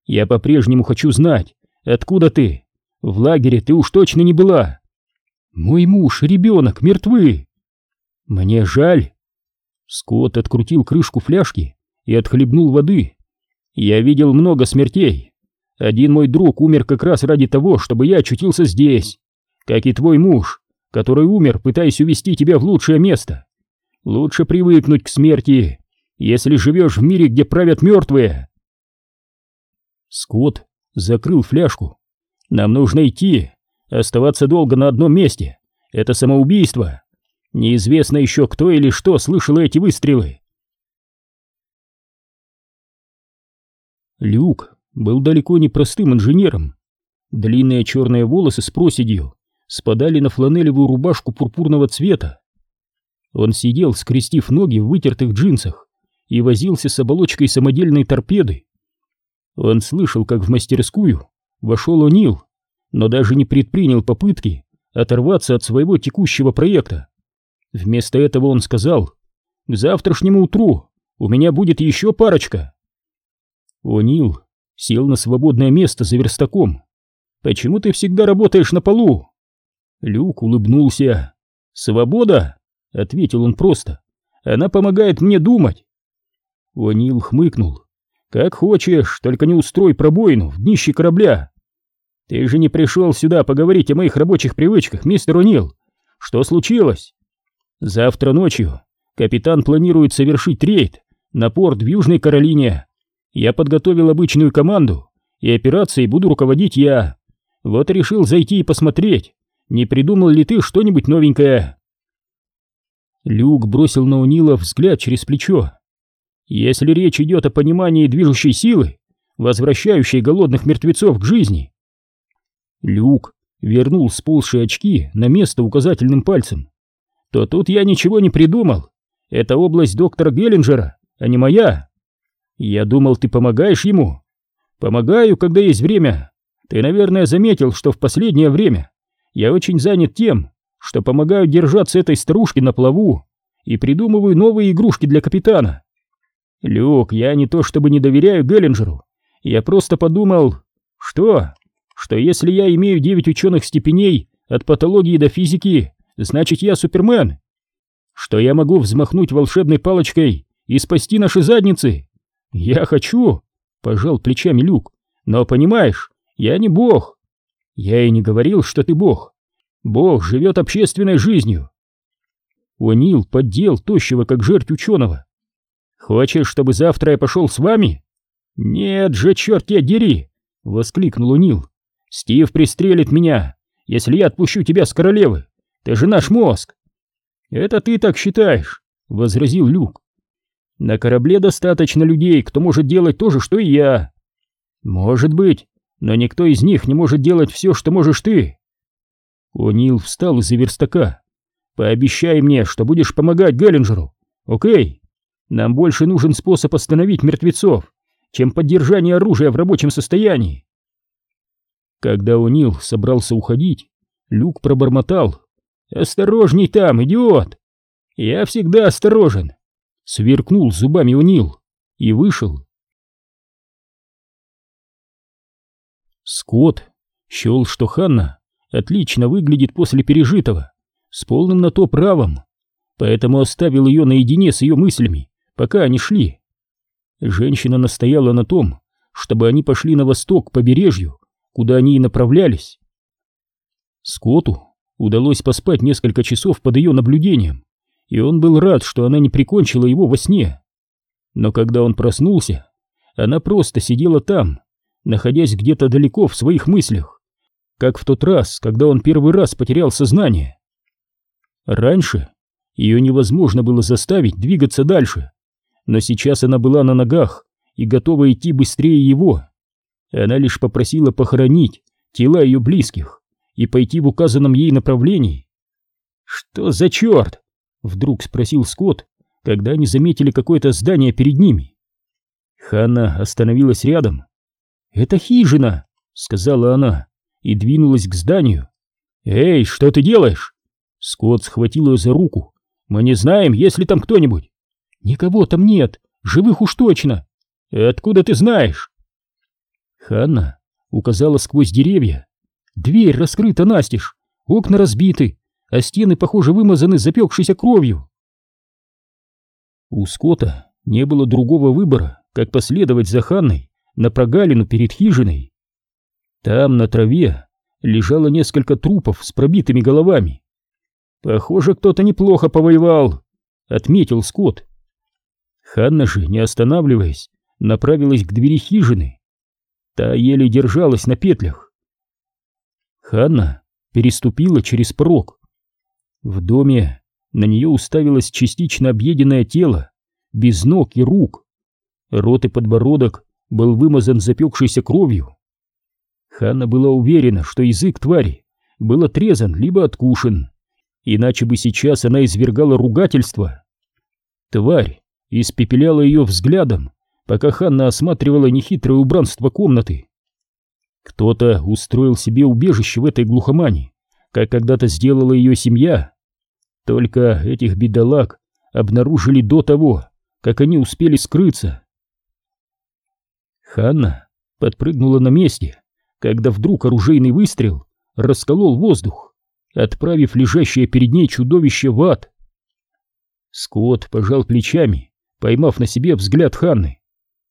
Я по-прежнему хочу знать, откуда ты. В лагере ты уж точно не была. Мой муж и ребенок мертвы. Мне жаль». Скотт открутил крышку фляжки и отхлебнул воды. «Я видел много смертей. Один мой друг умер как раз ради того, чтобы я очутился здесь как и твой муж, который умер, пытаясь увести тебя в лучшее место. Лучше привыкнуть к смерти, если живешь в мире, где правят мертвые. Скотт закрыл фляжку. Нам нужно идти. Оставаться долго на одном месте — это самоубийство. Неизвестно еще, кто или что слышал эти выстрелы. Люк был далеко не простым инженером. Длинные черные волосы с проседью спадали на фланелевую рубашку пурпурного цвета. Он сидел, скрестив ноги в вытертых джинсах, и возился с оболочкой самодельной торпеды. Он слышал, как в мастерскую вошел О'Нил, но даже не предпринял попытки оторваться от своего текущего проекта. Вместо этого он сказал, «К завтрашнему утру у меня будет еще парочка». О'Нил сел на свободное место за верстаком Почему ты всегда работаешь на полу?» Люк улыбнулся. «Свобода?» — ответил он просто. «Она помогает мне думать». О'Нил хмыкнул. «Как хочешь, только не устрой пробоину в днище корабля». «Ты же не пришел сюда поговорить о моих рабочих привычках, мистер О'Нил. Что случилось?» «Завтра ночью капитан планирует совершить рейд на порт в Южной Каролине. Я подготовил обычную команду, и операцией буду руководить я. Вот решил зайти и посмотреть, не придумал ли ты что-нибудь новенькое?» Люк бросил на Унила взгляд через плечо. «Если речь идет о понимании движущей силы, возвращающей голодных мертвецов к жизни...» Люк вернул сползшие очки на место указательным пальцем. «То тут я ничего не придумал. Это область доктора Геллинджера, а не моя. Я думал, ты помогаешь ему. Помогаю, когда есть время. Ты, наверное, заметил, что в последнее время я очень занят тем, что помогаю держаться этой старушке на плаву и придумываю новые игрушки для капитана. Люк, я не то чтобы не доверяю Геллинджеру, я просто подумал, что, что если я имею девять ученых степеней от патологии до физики, значит я супермен, что я могу взмахнуть волшебной палочкой и спасти наши задницы. Я хочу, пожал плечами Люк, но понимаешь, я не бог. Я и не говорил, что ты бог. Бог живет общественной жизнью. О'Нил поддел тощего, как жертв ученого. Хочешь, чтобы завтра я пошел с вами? Нет же, черт тебя дери! Воскликнул О'Нил. Стив пристрелит меня, если я отпущу тебя с королевы. Ты же наш мозг. Это ты так считаешь, возразил Люк. На корабле достаточно людей, кто может делать то же, что и я. Может быть, но никто из них не может делать все, что можешь ты. О'Нил встал из-за верстака. Пообещай мне, что будешь помогать Геллинджеру, окей? Нам больше нужен способ остановить мертвецов, чем поддержание оружия в рабочем состоянии. Когда О'Нил собрался уходить, Люк пробормотал. «Осторожней там, идиот!» «Я всегда осторожен!» Сверкнул зубами О'Нил и вышел. Скотт счел, что Ханна отлично выглядит после пережитого, с полным на то правом, поэтому оставил ее наедине с ее мыслями, пока они шли. Женщина настояла на том, чтобы они пошли на восток, к побережью, куда они и направлялись. Скотту удалось поспать несколько часов под ее наблюдением, и он был рад, что она не прикончила его во сне. Но когда он проснулся, она просто сидела там, находясь где-то далеко в своих мыслях, как в тот раз, когда он первый раз потерял сознание. Раньше ее невозможно было заставить двигаться дальше, но сейчас она была на ногах и готова идти быстрее его. Она лишь попросила похоронить тела ее близких и пойти в указанном ей направлении. «Что за черт?» — вдруг спросил Скотт, когда они заметили какое-то здание перед ними. Ханна остановилась рядом. «Это хижина», — сказала она и двинулась к зданию. «Эй, что ты делаешь?» Скотт схватил ее за руку. «Мы не знаем, есть ли там кто-нибудь». «Никого там нет, живых уж точно». «Откуда ты знаешь?» Ханна указала сквозь деревья. «Дверь раскрыта настежь, окна разбиты, а стены, похоже, вымазаны запекшейся кровью». У Скотта не было другого выбора, как последовать за Ханной на прогалину перед хижиной. Там, на траве, лежало несколько трупов с пробитыми головами. «Похоже, кто-то неплохо повоевал», — отметил Скотт. Ханна же, не останавливаясь, направилась к двери хижины. Та еле держалась на петлях. Ханна переступила через порог. В доме на нее уставилось частично объеденное тело, без ног и рук. Рот и подбородок был вымазан запекшейся кровью. Ханна была уверена, что язык твари был отрезан либо откушен, иначе бы сейчас она извергала ругательство. Тварь испепеляла ее взглядом, пока Ханна осматривала нехитрое убранство комнаты. Кто-то устроил себе убежище в этой глухомане, как когда-то сделала ее семья. Только этих бедолаг обнаружили до того, как они успели скрыться. Ханна подпрыгнула на месте, когда вдруг оружейный выстрел расколол воздух, отправив лежащее перед ней чудовище в ад. Скотт пожал плечами, поймав на себе взгляд Ханны.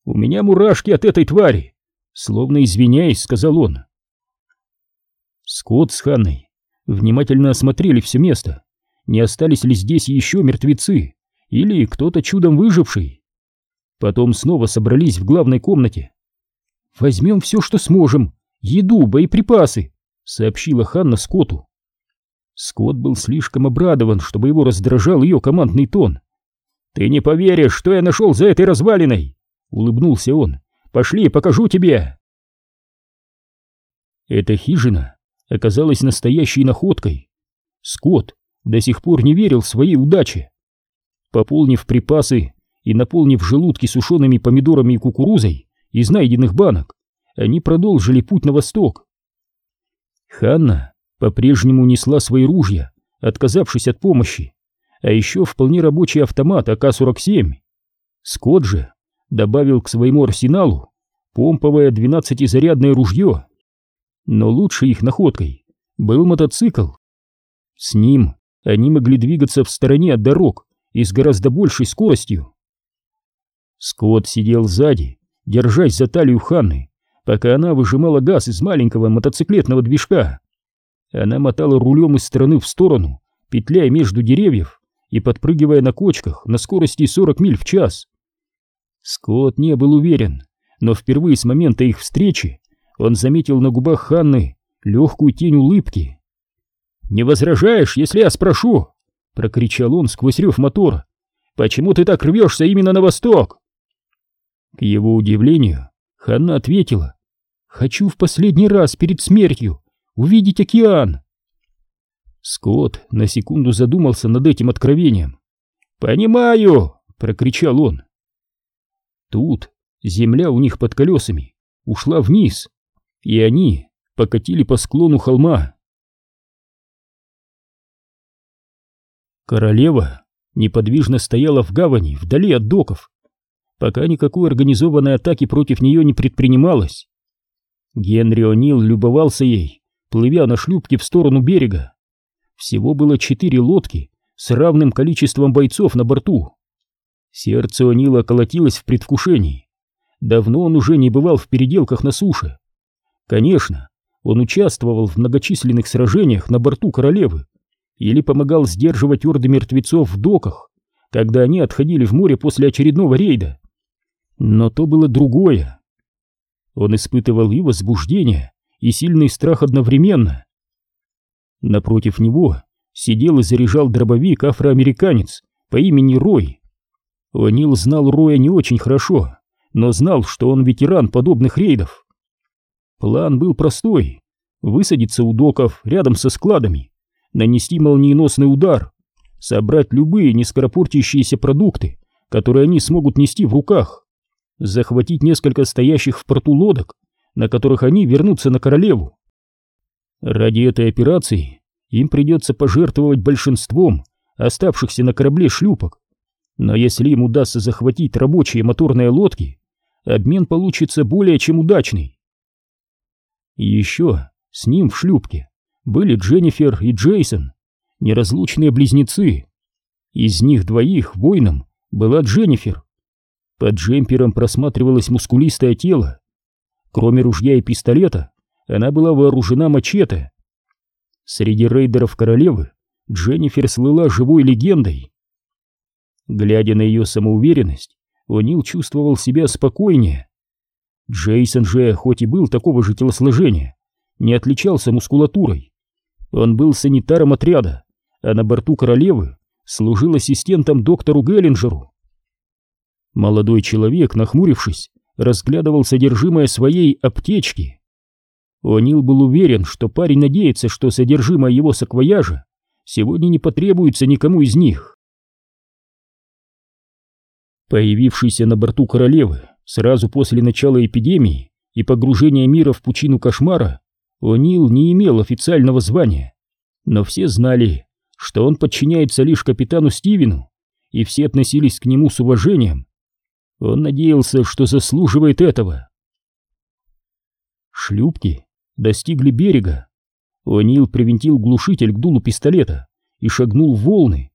«У меня мурашки от этой твари!» Словно извиняясь, сказал он. Скотт с Ханной внимательно осмотрели все место, не остались ли здесь еще мертвецы или кто-то чудом выживший. Потом снова собрались в главной комнате. «Возьмем все, что сможем, еду, боеприпасы», — сообщила Ханна Скотту. Скотт был слишком обрадован, чтобы его раздражал ее командный тон. «Ты не поверишь, что я нашел за этой развалиной!» — улыбнулся он. «Пошли, покажу тебе!» Эта хижина оказалась настоящей находкой. Скотт до сих пор не верил своей удаче. Пополнив припасы и наполнив желудки сушеными помидорами и кукурузой из найденных банок, они продолжили путь на восток. Ханна по-прежнему несла свои ружья, отказавшись от помощи, а еще вполне рабочий автомат АК-47. Скотт же добавил к своему арсеналу помповое 12-зарядное ружье. Но лучшей их находкой был мотоцикл. С ним они могли двигаться в стороне от дорог и с гораздо большей скоростью. Скотт сидел сзади, держась за талию Ханны, пока она выжимала газ из маленького мотоциклетного движка. Она мотала рулем из стороны в сторону, петляя между деревьев и подпрыгивая на кочках на скорости 40 миль в час. Скотт не был уверен, но впервые с момента их встречи он заметил на губах Ханны легкую тень улыбки. «Не возражаешь, если я спрошу?» — прокричал он сквозь рев мотора. «Почему ты так рвешься именно на восток?» К его удивлению, Ханна ответила. «Хочу в последний раз перед смертью увидеть океан!» Скотт на секунду задумался над этим откровением. «Понимаю!» — прокричал он. Тут земля у них под колесами ушла вниз, и они покатили по склону холма. Королева неподвижно стояла в гавани, вдали от доков, пока никакой организованной атаки против нее не предпринималось. Генри О'Нил любовался ей, плывя на шлюпке в сторону берега. Всего было четыре лодки с равным количеством бойцов на борту. Сердце О'Нила колотилось в предвкушении. Давно он уже не бывал в переделках на суше. Конечно, он участвовал в многочисленных сражениях на борту королевы или помогал сдерживать орды мертвецов в доках, когда они отходили в море после очередного рейда. Но то было другое. Он испытывал и возбуждение, и сильный страх одновременно. Напротив него сидел и заряжал дробовик афроамериканец по имени Рой. О'Нил знал Роя не очень хорошо, но знал, что он ветеран подобных рейдов. План был простой — высадиться у доков рядом со складами, нанести молниеносный удар, собрать любые нескоропортящиеся продукты, которые они смогут нести в руках, захватить несколько стоящих в порту лодок, на которых они вернутся на королеву. Ради этой операции им придется пожертвовать большинством оставшихся на корабле шлюпок, но если им удастся захватить рабочие моторные лодки, обмен получится более чем удачный. Еще с ним в шлюпке были Дженнифер и Джейсон, неразлучные близнецы. Из них двоих воином была Дженнифер. Под джемпером просматривалось мускулистое тело. Кроме ружья и пистолета, она была вооружена мачете. Среди рейдеров королевы Дженнифер слыла живой легендой. Глядя на ее самоуверенность, О'Нил чувствовал себя спокойнее. Джейсон же, хоть и был такого же телосложения, не отличался мускулатурой. Он был санитаром отряда, а на борту королевы служил ассистентом доктору Геллинджеру. Молодой человек, нахмурившись, разглядывал содержимое своей аптечки. О'Нил был уверен, что парень надеется, что содержимое его саквояжа сегодня не потребуется никому из них. Появившийся на борту королевы сразу после начала эпидемии и погружения мира в пучину кошмара, О'Нил не имел официального звания, но все знали, что он подчиняется лишь капитану Стивену, и все относились к нему с уважением. Он надеялся, что заслуживает этого. Шлюпки достигли берега. О'Нил привинтил глушитель к дулу пистолета и шагнул в волны.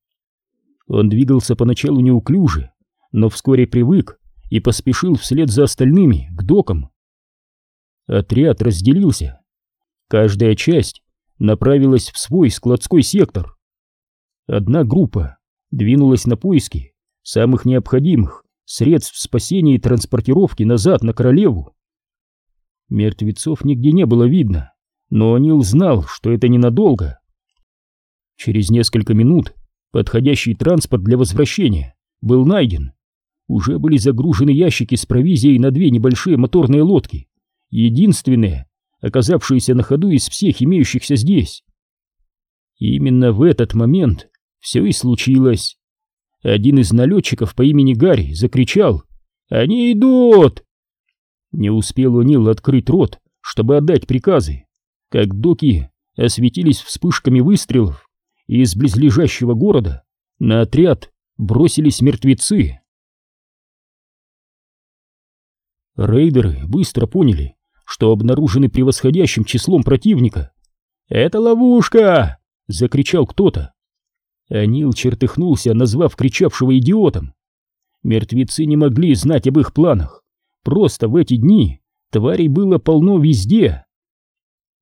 Он двигался поначалу неуклюже, но вскоре привык и поспешил вслед за остальными к докам. Отряд разделился. Каждая часть направилась в свой складской сектор. Одна группа двинулась на поиски самых необходимых средств спасения и транспортировки назад на Королеву. Мертвецов нигде не было видно, но Нил знал, что это ненадолго. Через несколько минут подходящий транспорт для возвращения был найден. Уже были загружены ящики с провизией на две небольшие моторные лодки, единственные, оказавшиеся на ходу из всех имеющихся здесь. Именно в этот момент все и случилось. Один из налетчиков по имени Гарри закричал «Они идут!» Не успел Унил открыть рот, чтобы отдать приказы, как доки осветились вспышками выстрелов, и из близлежащего города на отряд бросились мертвецы. Рейдеры быстро поняли, что обнаружены превосходящим числом противника. «Это ловушка!» — закричал кто-то. Анил чертыхнулся, назвав кричавшего идиотом. Мертвецы не могли знать об их планах. Просто в эти дни тварей было полно везде.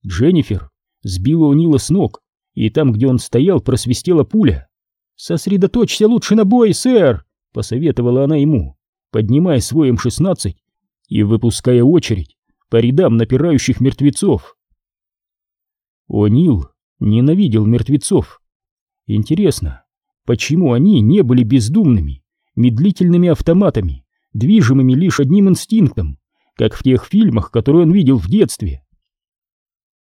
Дженнифер сбила у Нила с ног, и там, где он стоял, просвистела пуля. «Сосредоточься лучше на бой, сэр!» — посоветовала она ему, поднимая свой М-16 и выпуская очередь по рядам напирающих мертвецов. О'Нил ненавидел мертвецов. Интересно, почему они не были бездумными, медлительными автоматами, движимыми лишь одним инстинктом, как в тех фильмах, которые он видел в детстве?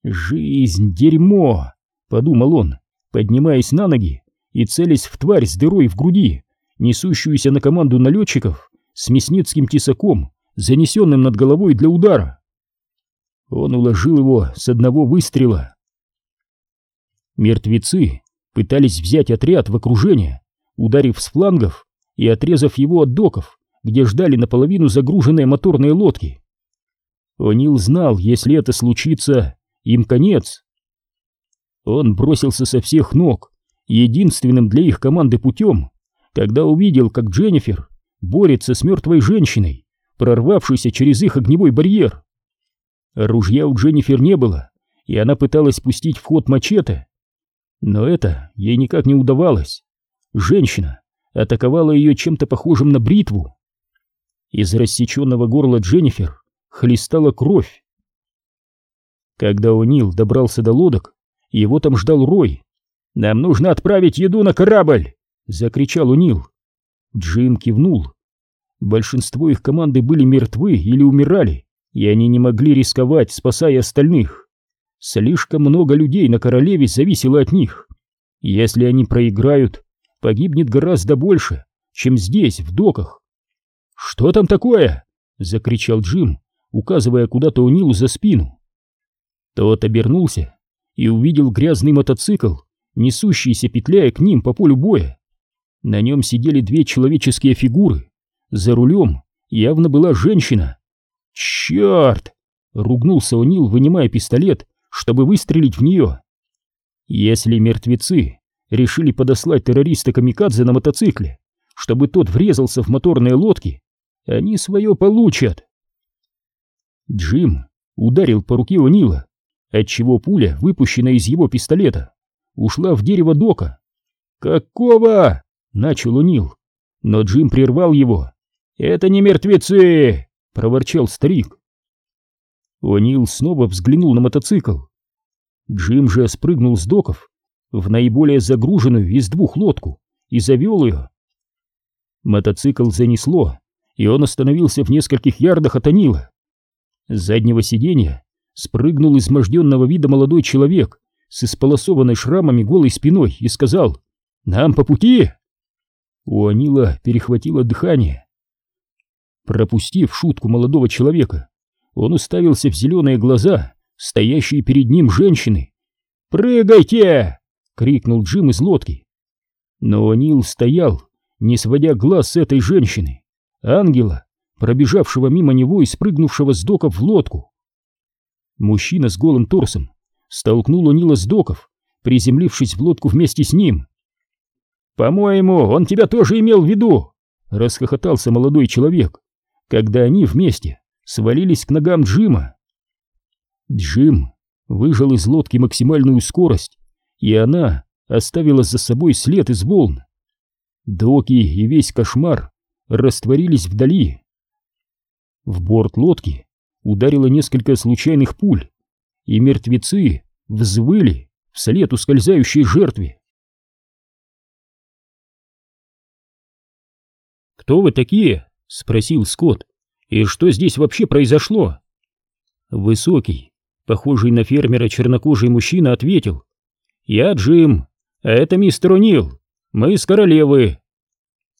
«Жизнь — дерьмо!» — подумал он, поднимаясь на ноги и целясь в тварь с дырой в груди, несущуюся на команду налетчиков с мясницким тесаком, занесенным над головой для удара. Он уложил его с одного выстрела. Мертвецы пытались взять отряд в окружение, ударив с флангов и отрезав его от доков, где ждали наполовину загруженные моторные лодки. О'Нил знал, если это случится, им конец. Он бросился со всех ног, единственным для их команды путем, когда увидел, как Дженнифер борется с мертвой женщиной, прорвавшейся через их огневой барьер. Ружья у Дженнифер не было, и она пыталась пустить в ход мачете. Но это ей никак не удавалось. Женщина атаковала ее чем-то похожим на бритву. Из рассеченного горла Дженнифер хлестала кровь. Когда О'Нил добрался до лодок, его там ждал Рой. «Нам нужно отправить еду на корабль!» — закричал О'Нил. Джим кивнул. Большинство их команды были мертвы или умирали, и они не могли рисковать, спасая остальных. Слишком много людей на королеве зависело от них. Если они проиграют, погибнет гораздо больше, чем здесь, в доках. «Что там такое?» — закричал Джим, указывая куда-то у Нилу за спину. Тот обернулся и увидел грязный мотоцикл, несущийся петляя к ним по полю боя. На нем сидели две человеческие фигуры. За рулем явно была женщина. «Черт!» — ругнулся О'Нил, вынимая пистолет, чтобы выстрелить в нее. Если мертвецы решили подослать террориста Камикадзе на мотоцикле, чтобы тот врезался в моторные лодки, они свое получат. Джим ударил по руке О'Нила, отчего пуля, выпущенная из его пистолета, ушла в дерево дока. «Какого?» — начал О'Нил, но Джим прервал его. «Это не мертвецы!» — проворчал старик. О'Нил снова взглянул на мотоцикл. Джим же спрыгнул с доков в наиболее загруженную из двух лодку и завел ее. Мотоцикл занесло, и он остановился в нескольких ярдах от Анила. С заднего сиденья спрыгнул изможденного вида молодой человек с исполосованной шрамами голой спиной и сказал «Нам по пути!» У Анила перехватило дыхание. Пропустив шутку молодого человека, он уставился в зеленые глаза, стоящие перед ним женщины. «Прыгайте!» — крикнул Джим из лодки. Но Нил стоял, не сводя глаз с этой женщины, ангела, пробежавшего мимо него и спрыгнувшего с доков в лодку. Мужчина с голым торсом столкнул Унила с доков, приземлившись в лодку вместе с ним. «По-моему, он тебя тоже имел в виду!» — расхохотался молодой человек, когда они вместе свалились к ногам Джима. Джим выжал из лодки максимальную скорость, и она оставила за собой след из волн. Доки и весь кошмар растворились вдали. В борт лодки ударило несколько случайных пуль, и мертвецы взвыли вслед ускользающей жертве. «Кто вы такие?» — спросил Скотт. «И что здесь вообще произошло?» Высокий, похожий на фермера чернокожий мужчина ответил. «Я Джим, а это мистер О'Нил. Мы из королевы».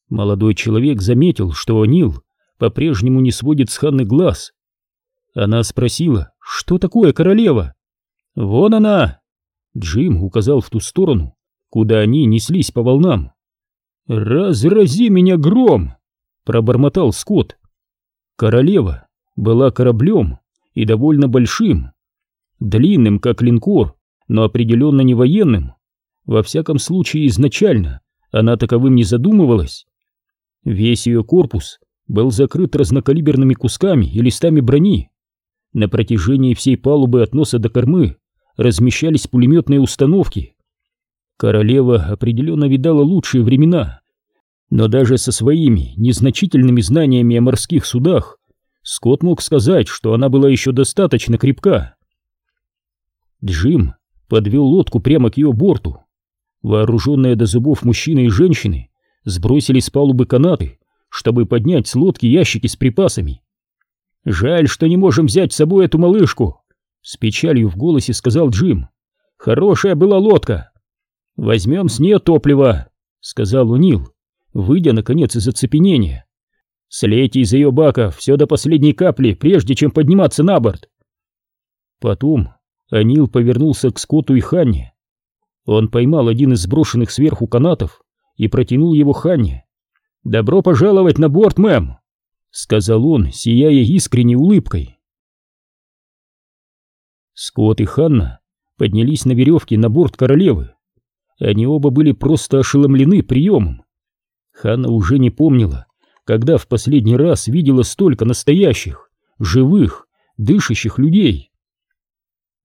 Молодой человек заметил, что О'Нил по-прежнему не сводит с Ханны глаз. Она спросила, что такое королева? «Вон она!» Джим указал в ту сторону, куда они неслись по волнам. «Разрази меня гром!» — пробормотал Скотт. Королева была кораблем и довольно большим, длинным, как линкор, но определенно не военным. Во всяком случае, изначально она таковым не задумывалась. Весь ее корпус был закрыт разнокалиберными кусками и листами брони. На протяжении всей палубы от носа до кормы размещались пулеметные установки. Королева определенно видала лучшие времена, но даже со своими незначительными знаниями о морских судах Скотт мог сказать, что она была еще достаточно крепка. Джим подвел лодку прямо к ее борту. Вооруженные до зубов мужчины и женщины сбросили с палубы канаты, чтобы поднять с лодки ящики с припасами. «Жаль, что не можем взять с собой эту малышку», — с печалью в голосе сказал Джим. «Хорошая была лодка». «Возьмем с нее топливо», — сказал Унил, выйдя, наконец, из оцепенения. «Слейте из ее бака все до последней капли, прежде чем подниматься на борт». Потом Анил повернулся к Скотту и Ханне. Он поймал один из сброшенных сверху канатов и протянул его Ханне. «Добро пожаловать на борт, мэм!» — сказал он, сияя искренней улыбкой. Скотт и Ханна поднялись на веревке на борт королевы. Они оба были просто ошеломлены приемом. Ханна уже не помнила, когда в последний раз видела столько настоящих, живых, дышащих людей.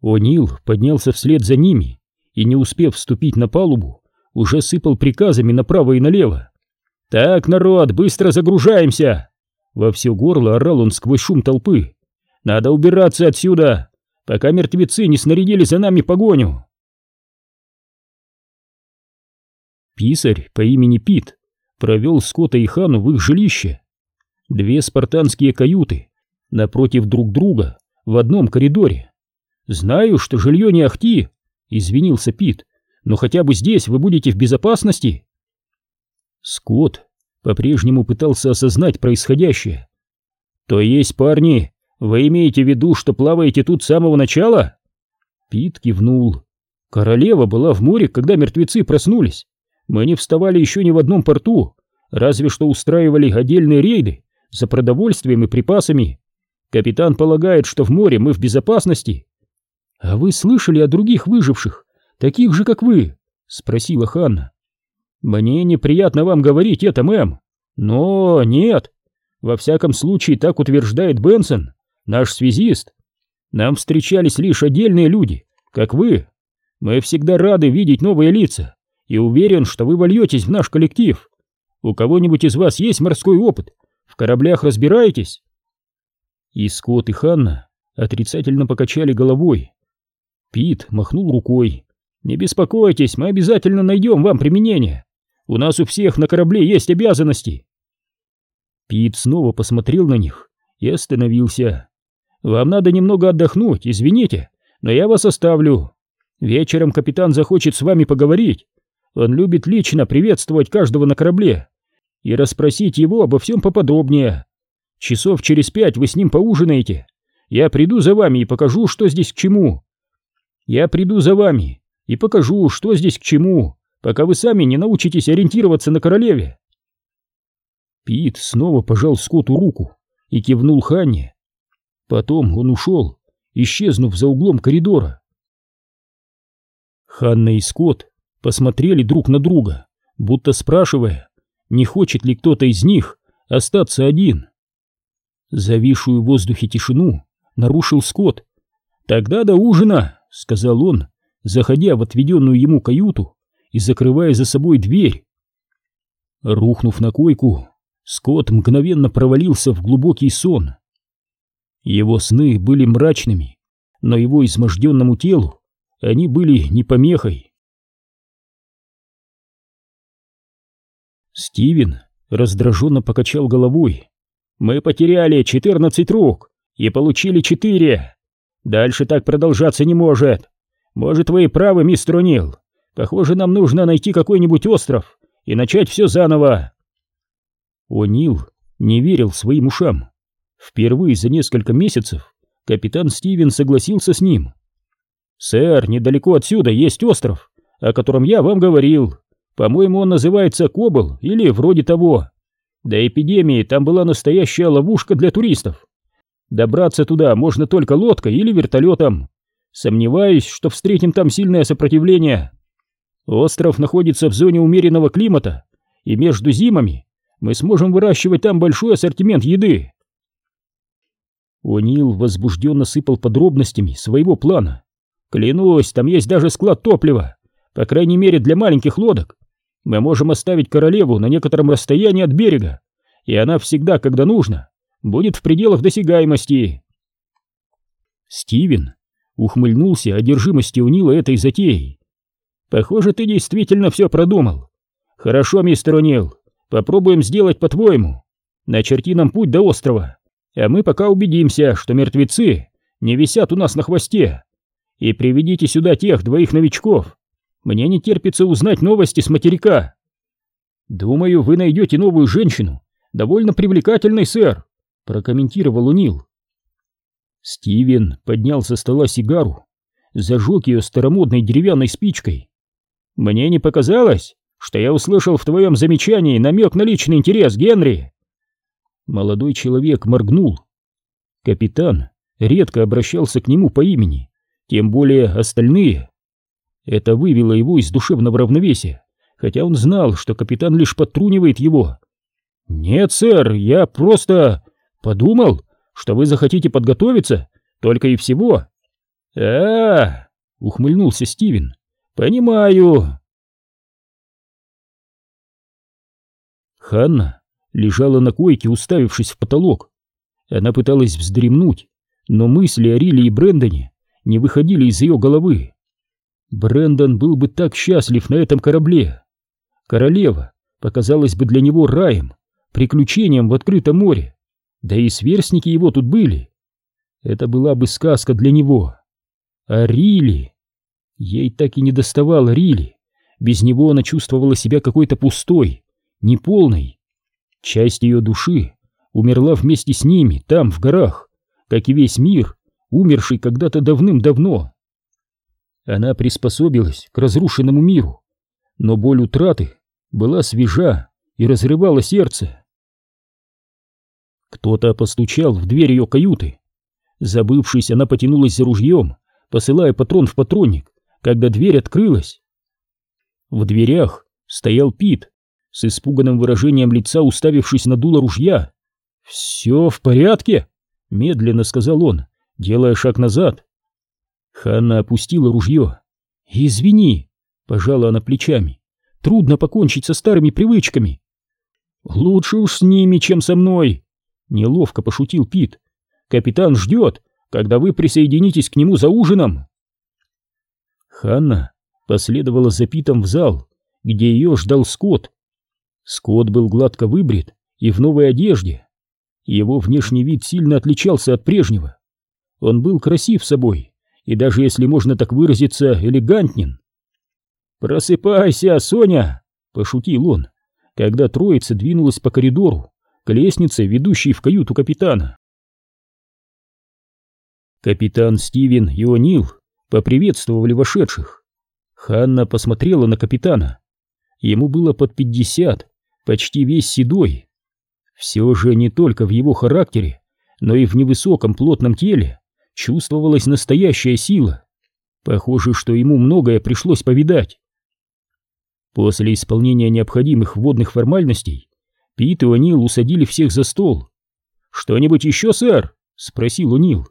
О'Нил поднялся вслед за ними и, не успев вступить на палубу, уже сыпал приказами направо и налево. «Так, народ, быстро загружаемся!» Во все горло орал он сквозь шум толпы. «Надо убираться отсюда, пока мертвецы не снарядили за нами погоню!» Писарь по имени Пит провел Скотта и Хану в их жилище. Две спартанские каюты напротив друг друга в одном коридоре. «Знаю, что жилье не ахти», — извинился Пит, «но хотя бы здесь вы будете в безопасности». Скотт по-прежнему пытался осознать происходящее. «То есть, парни, вы имеете в виду, что плаваете тут с самого начала?» Пит кивнул. «Королева была в море, когда мертвецы проснулись. Мы не вставали еще ни в одном порту, разве что устраивали отдельные рейды за продовольствием и припасами. Капитан полагает, что в море мы в безопасности». «А вы слышали о других выживших, таких же, как вы?» — спросила Ханна. Мне неприятно вам говорить это, мэм, но нет. Во всяком случае, так утверждает Бенсон, наш связист. Нам встречались лишь отдельные люди, как вы. Мы всегда рады видеть новые лица и уверен, что вы вольетесь в наш коллектив. У кого-нибудь из вас есть морской опыт? В кораблях разбираетесь?» И Скотт и Ханна отрицательно покачали головой. Пит махнул рукой. «Не беспокойтесь, мы обязательно найдем вам применение. У нас у всех на корабле есть обязанности. Пит снова посмотрел на них и остановился. Вам надо немного отдохнуть, извините, но я вас оставлю. Вечером капитан захочет с вами поговорить. Он любит лично приветствовать каждого на корабле и расспросить его обо всем поподробнее. Часов через пять вы с ним поужинаете. Я приду за вами и покажу, что здесь к чему. Я приду за вами и покажу, что здесь к чему пока вы сами не научитесь ориентироваться на королеве. Пит снова пожал Скотту руку и кивнул Ханне. Потом он ушел исчезнув за углом коридора. Ханна и Скотт посмотрели друг на друга, будто спрашивая, не хочет ли кто-то из них остаться один. Зависшую в воздухе тишину нарушил Скотт. «Тогда до ужина», — сказал он, заходя в отведенную ему каюту и закрывая за собой дверь. Рухнув на койку, Скотт мгновенно провалился в глубокий сон. Его сны были мрачными, но его изможденному телу они были не помехой. Стивен раздраженно покачал головой. «Мы потеряли четырнадцать рук и получили четыре. Дальше так продолжаться не может. Может, вы и правы, мистер Нил. Похоже, нам нужно найти какой-нибудь остров и начать все заново». О'Нил не верил своим ушам. Впервые за несколько месяцев капитан Стивен согласился с ним. «Сэр, недалеко отсюда есть остров, о котором я вам говорил. По-моему, он называется Кобл или вроде того. До эпидемии там была настоящая ловушка для туристов. Добраться туда можно только лодкой или вертолетом. Сомневаюсь, что встретим там сильное сопротивление. Остров находится в зоне умеренного климата, и между зимами мы сможем выращивать там большой ассортимент еды. О'Нил возбужденно сыпал подробностями своего плана. Клянусь, там есть даже склад топлива, по крайней мере для маленьких лодок. Мы можем оставить королеву на некотором расстоянии от берега, и она всегда, когда нужно, будет в пределах досягаемости. Стивен ухмыльнулся одержимости Унила этой затеей. Похоже, ты действительно все продумал. Хорошо, мистер Унил, попробуем сделать по-твоему. Начерти нам путь до острова, а мы пока убедимся, что мертвецы не висят у нас на хвосте. И приведите сюда тех двоих новичков, мне не терпится узнать новости с материка. Думаю, вы найдете новую женщину, довольно привлекательной, сэр, прокомментировал Унил. Стивен поднял со стола сигару, зажег ее старомодной деревянной спичкой. Мне не показалось, что я услышал в твоем замечании намек на личный интерес, Генри. Молодой человек моргнул. Капитан редко обращался к нему по имени, тем более остальные. Это вывело его из душевного равновесия, хотя он знал, что капитан лишь подтрунивает его. «Нет, сэр, я просто подумал, что вы захотите подготовиться, только и всего». А -а -а, ухмыльнулся Стивен. «Понимаю». Ханна лежала на койке, уставившись в потолок. Она пыталась вздремнуть, но мысли о Риле и Брэндоне не выходили из ее головы. Брендон был бы так счастлив на этом корабле. Королева показалась бы для него раем, приключением в открытом море. Да и сверстники его тут были. Это была бы сказка для него. А Рили... Ей так и не доставало Рили. Без него она чувствовала себя какой-то пустой, неполной. Часть ее души умерла вместе с ними, там, в горах, как и весь мир, умерший когда-то давным-давно. Она приспособилась к разрушенному миру, но боль утраты была свежа и разрывала сердце. Кто-то постучал в дверь ее каюты. Забывшись, она потянулась за ружьем, посылая патрон в патронник, когда дверь открылась. В дверях стоял Пит, с испуганным выражением лица уставившись на дуло ружья. «Все в порядке?» — медленно сказал он, делая шаг назад. Ханна опустила ружье. «Извини», — пожала она плечами, — «трудно покончить со старыми привычками». «Лучше уж с ними, чем со мной», — неловко пошутил Пит. «Капитан ждет, когда вы присоединитесь к нему за ужином». Ханна последовала за Питом в зал, где ее ждал Скотт. Скотт был гладко выбрит и в новой одежде. Его внешний вид сильно отличался от прежнего. Он был красив собой, и даже, если можно так выразиться, элегантнен. «Просыпайся, Соня!» — пошутил он, когда троица двинулась по коридору к лестнице, ведущей в каюту капитана. Капитан Стивен и О'Нил поприветствовали вошедших. Ханна посмотрела на капитана. Ему было под пятьдесят, почти весь седой. Все же не только в его характере, но и в невысоком плотном теле чувствовалась настоящая сила. Похоже, что ему многое пришлось повидать. После исполнения необходимых вводных формальностей Пит и О'Нил усадили всех за стол. «Что-нибудь еще, сэр?» — спросил О'Нил.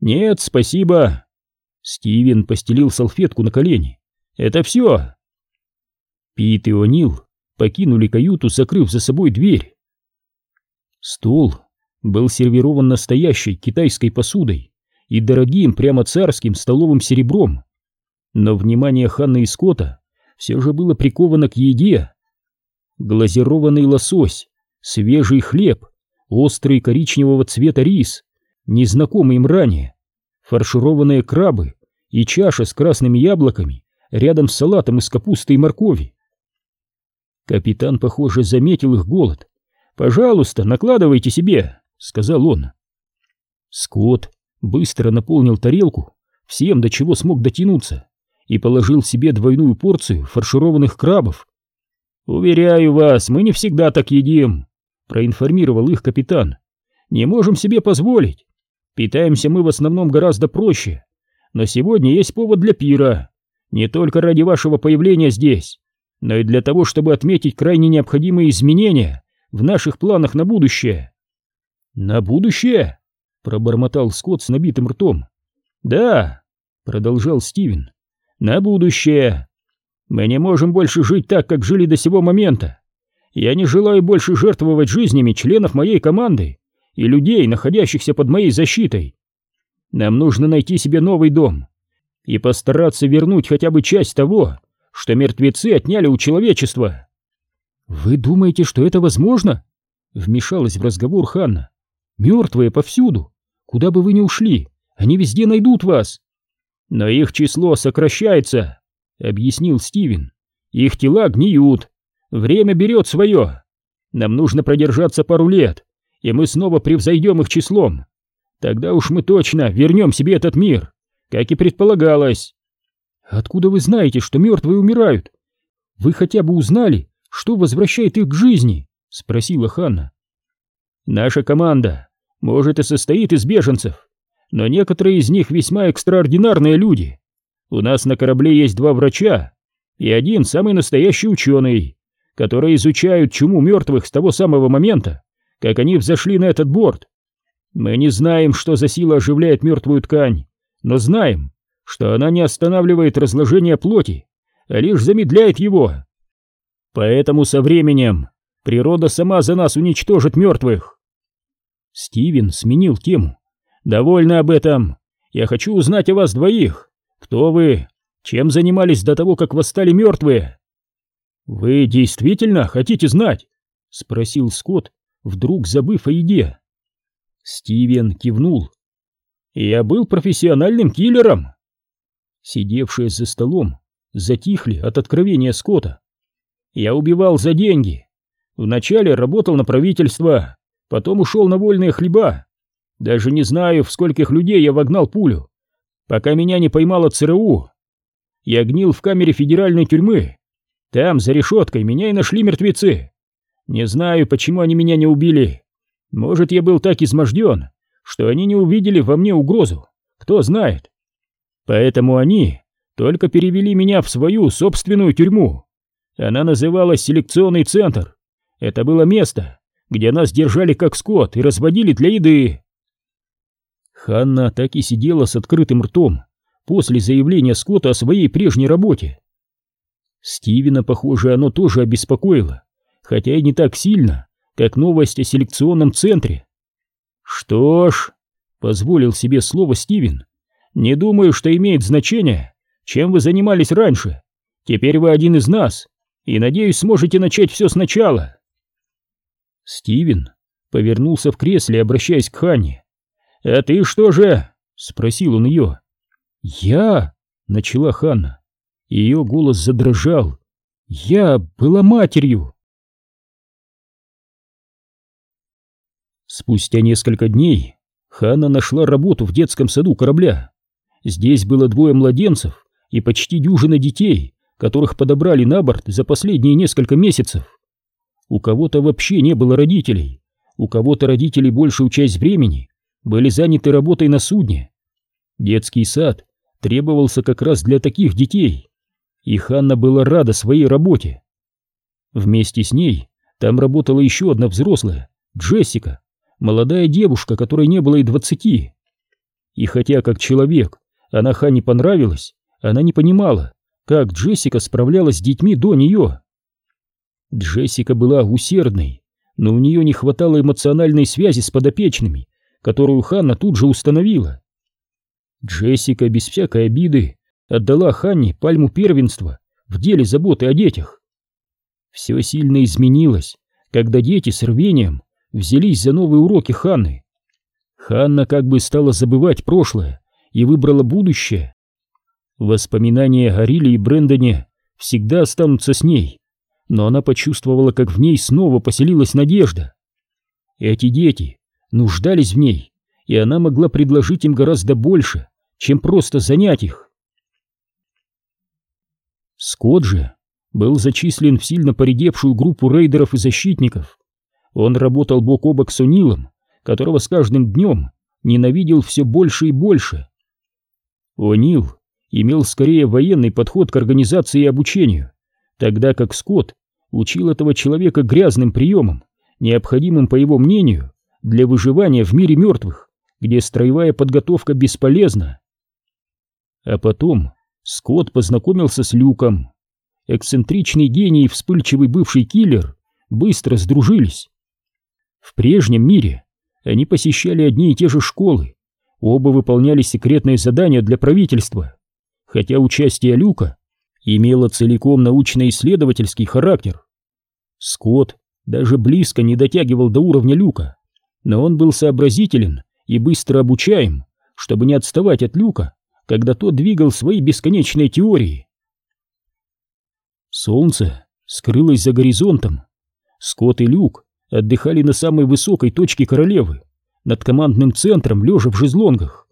«Нет, спасибо». Стивен постелил салфетку на колени. «Это все». Пит и О'Нил покинули каюту, закрыв за собой дверь. Стол был сервирован настоящей китайской посудой и дорогим, прямо царским столовым серебром. Но внимание Ханны и Скотта все же было приковано к еде. Глазированный лосось, свежий хлеб, острый коричневого цвета рис, незнакомый им ранее, фаршированные крабы и чаша с красными яблоками рядом с салатом из капусты и моркови. Капитан, похоже, заметил их голод. «Пожалуйста, накладывайте себе», — сказал он. Скотт быстро наполнил тарелку всем, до чего смог дотянуться, и положил себе двойную порцию фаршированных крабов. «Уверяю вас, мы не всегда так едим», — проинформировал их капитан. «Не можем себе позволить. Питаемся мы в основном гораздо проще. Но сегодня есть повод для пира. Не только ради вашего появления здесь, но и для того, чтобы отметить крайне необходимые изменения в наших планах на будущее». «На будущее?» — пробормотал Скотт с набитым ртом. «Да», — продолжал Стивен, — «на будущее. Мы не можем больше жить так, как жили до сего момента. Я не желаю больше жертвовать жизнями членов моей команды и людей, находящихся под моей защитой. Нам нужно найти себе новый дом и постараться вернуть хотя бы часть того, что мертвецы отняли у человечества. «Вы думаете, что это возможно?» — вмешалась в разговор Ханна. «Мертвые повсюду. Куда бы вы ни ушли, они везде найдут вас». «Но их число сокращается», — объяснил Стивен. «Их тела гниют. Время берет свое. Нам нужно продержаться пару лет, и мы снова превзойдем их числом. Тогда уж мы точно вернем себе этот мир, как и предполагалось». «Откуда вы знаете, что мертвые умирают? Вы хотя бы узнали, что возвращает их к жизни?» — спросила Ханна. «Наша команда, может, и состоит из беженцев, но некоторые из них весьма экстраординарные люди. У нас на корабле есть два врача и один самый настоящий ученый, которые изучают чуму мертвых с того самого момента, как они взошли на этот борт. Мы не знаем, что за сила оживляет мертвую ткань, но знаем, что она не останавливает разложение плоти, а лишь замедляет его. Поэтому со временем природа сама за нас уничтожит мертвых. Стивен сменил тему. «Довольно об этом. Я хочу узнать о вас двоих. Кто вы? Чем занимались до того, как восстали мертвые?» «Вы действительно хотите знать?» — спросил Скотт, вдруг забыв о еде. Стивен кивнул. «Я был профессиональным киллером». Сидевшие за столом затихли от откровения Скотта. «Я убивал за деньги. Вначале работал на правительство, потом ушел на вольные хлеба. Даже не знаю, в скольких людей я вогнал пулю, пока меня не поймала ЦРУ. Я гнил в камере федеральной тюрьмы. Там, за решеткой, меня и нашли мертвецы. Не знаю, почему они меня не убили. Может, я был так изможден, что они не увидели во мне угрозу. Кто знает. Поэтому они только перевели меня в свою собственную тюрьму. Она называлась селекционный центр. Это было место, где нас держали как скот и разводили для еды. Ханна так и сидела с открытым ртом после заявления Скотта о своей прежней работе. Стивена, похоже, оно тоже обеспокоило, хотя и не так сильно, как новость о селекционном центре. «Что ж», — позволил себе слово Стивен, — «не думаю, что имеет значение, чем вы занимались раньше. Теперь вы один из нас, и, надеюсь, сможете начать все сначала». Стивен повернулся в кресле, обращаясь к Ханне. «А ты что же?» — спросил он ее. «Я?» — начала Ханна. Ее голос задрожал. «Я была матерью!» Спустя несколько дней Ханна нашла работу в детском саду корабля. Здесь было двое младенцев и почти дюжина детей, которых подобрали на борт за последние несколько месяцев. У кого-то вообще не было родителей, у кого-то родители большую часть времени были заняты работой на судне. Детский сад требовался как раз для таких детей, и Ханна была рада своей работе. Вместе с ней там работала еще одна взрослая, Джессика, молодая девушка, которой не было и двадцати. И хотя как человек она Ханне понравилась, она не понимала, как Джессика справлялась с детьми до нее. Джессика была усердной, но у нее не хватало эмоциональной связи с подопечными, которую Ханна тут же установила. Джессика без всякой обиды отдала Ханне пальму первенства в деле заботы о детях. Все сильно изменилось, когда дети с рвением взялись за новые уроки Ханны. Ханна как бы стала забывать прошлое и выбрала будущее. Воспоминания о Риле и Брэндоне всегда останутся с ней, но она почувствовала, как в ней снова поселилась надежда. Эти дети нуждались в ней, и она могла предложить им гораздо больше, чем просто занять их. Скотт же был зачислен в сильно поредевшую группу рейдеров и защитников. Он работал бок о бок с Унилом, которого с каждым днем ненавидел все больше и больше. О'Нил имел скорее военный подход к организации и обучению, тогда как Скотт учил этого человека грязным приемам, необходимым, по его мнению, для выживания в мире мертвых, где строевая подготовка бесполезна. А потом Скотт познакомился с Люком. Эксцентричный гений и вспыльчивый бывший киллер быстро сдружились. В прежнем мире они посещали одни и те же школы, оба выполняли секретные задания для правительства, хотя участие Люка имело целиком научно-исследовательский характер. Скотт даже близко не дотягивал до уровня Люка, но он был сообразителен и быстро обучаем, чтобы не отставать от Люка, когда тот двигал свои бесконечные теории. Солнце скрылось за горизонтом. Скотт и Люк отдыхали на самой высокой точке королевы, над командным центром, лежа в жезлонгах.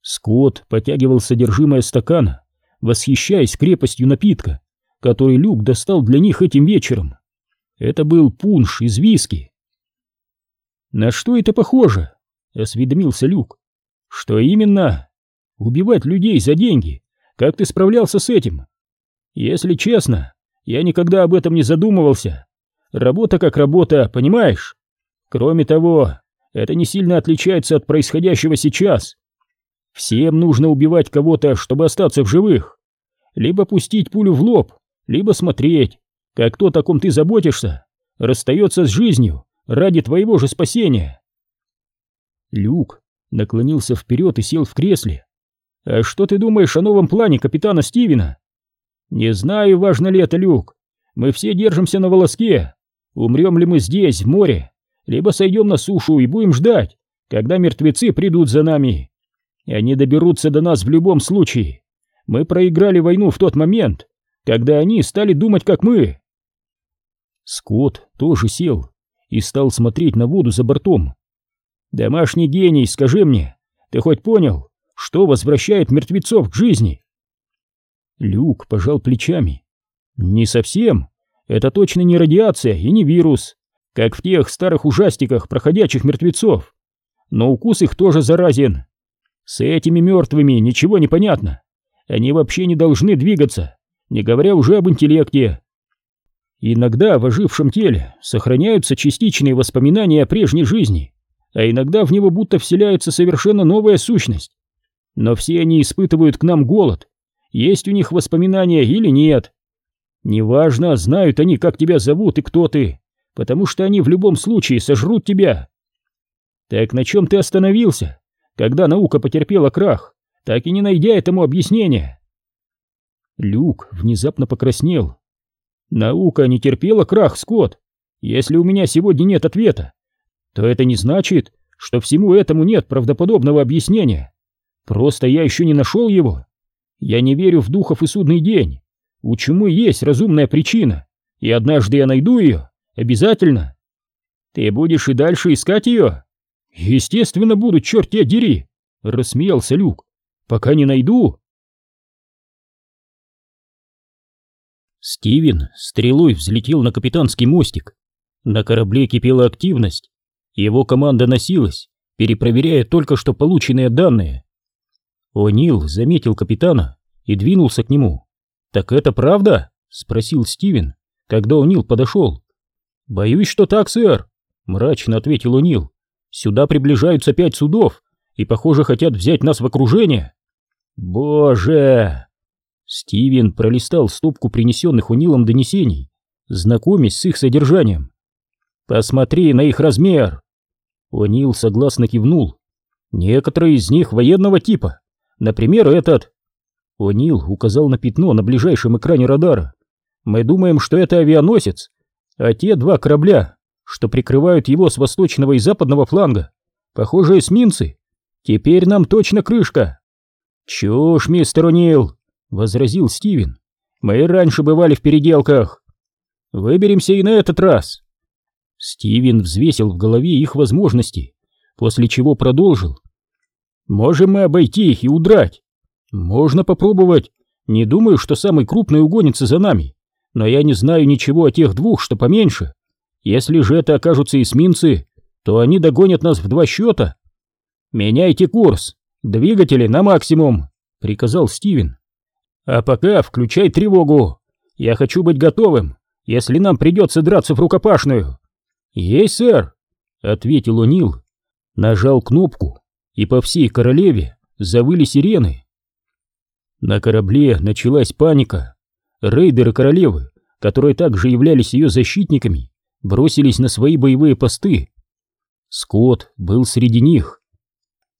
Скотт потягивал содержимое стакана, восхищаясь крепостью напитка, который Люк достал для них этим вечером. Это был пунш из виски. «На что это похоже?» — осведомился Люк. «Что именно?» «Убивать людей за деньги. Как ты справлялся с этим?» «Если честно, я никогда об этом не задумывался. Работа как работа, понимаешь? Кроме того, это не сильно отличается от происходящего сейчас. Всем нужно убивать кого-то, чтобы остаться в живых. Либо пустить пулю в лоб, либо смотреть, как тот, о ком ты заботишься, расстается с жизнью ради твоего же спасения. Люк наклонился вперед и сел в кресле. «А что ты думаешь о новом плане капитана Стивена?» «Не знаю, важно ли это, Люк. Мы все держимся на волоске. Умрем ли мы здесь, в море, либо сойдем на сушу и будем ждать, когда мертвецы придут за нами. И они доберутся до нас в любом случае. Мы проиграли войну в тот момент, когда они стали думать, как мы. Скотт тоже сел и стал смотреть на воду за бортом. «Домашний гений, скажи мне, ты хоть понял, что возвращает мертвецов к жизни?» Люк пожал плечами. «Не совсем. Это точно не радиация и не вирус как в тех старых ужастиках проходящих мертвецов. Но укус их тоже заразен. С этими мертвыми ничего не понятно. Они вообще не должны двигаться, не говоря уже об интеллекте. Иногда в ожившем теле сохраняются частичные воспоминания о прежней жизни, а иногда в него будто вселяется совершенно новая сущность. Но все они испытывают к нам голод, есть у них воспоминания или нет. Неважно, знают они, как тебя зовут и кто ты потому что они в любом случае сожрут тебя. Так на чем ты остановился, когда наука потерпела крах, так и не найдя этому объяснения? Люк внезапно покраснел. Наука не терпела крах, Скотт. Если у меня сегодня нет ответа, то это не значит, что всему этому нет правдоподобного объяснения. Просто я еще не нашел его. Я не верю в духов и судный день. У чумы есть разумная причина, и однажды я найду ее. Обязательно. Ты будешь и дальше искать ее? Естественно буду, черт тебя дери, рассмеялся Люк. Пока не найду. Стивен стрелой взлетел на капитанский мостик. На корабле кипела активность. Его команда носилась, перепроверяя только что полученные данные. О'Нил заметил капитана и двинулся к нему. «Так это правда?» — спросил Стивен, когда О'Нил подошел. «Боюсь, что так, сэр», — мрачно ответил О'Нил. «Сюда приближаются пять судов и, похоже, хотят взять нас в окружение». «Боже!» Стивен пролистал стопку принесенных О'Нилом донесений, знакомясь с их содержанием. «Посмотри на их размер!» О'Нил согласно кивнул. «Некоторые из них военного типа, Например, этот...» О'Нил указал на пятно на ближайшем экране радара. «Мы думаем, что это авианосец, а те два корабля, что прикрывают его с восточного и западного фланга, похоже, эсминцы. Теперь нам точно крышка». «Чушь, мистер О'Нил», — возразил Стивен. «Мы раньше бывали в переделках. Выберемся и на этот раз». Стивен взвесил в голове их возможности, после чего продолжил. Можем мы обойти их и удрать. Можно попробовать. Не думаю, что самый крупный угонится за нами. Но я не знаю ничего о тех двух, что поменьше. Если же это окажутся эсминцы, то они догонят нас в два счета. Меняйте курс. Двигатели на максимум, приказал Стивен. А пока включай тревогу. Я хочу быть готовым, если нам придется драться в рукопашную. Есть, сэр, ответил О'Нил. Нажал кнопку и по всей королеве завыли сирены. На корабле началась паника. Рейдеры королевы, которые также являлись ее защитниками, бросились на свои боевые посты. Скотт был среди них.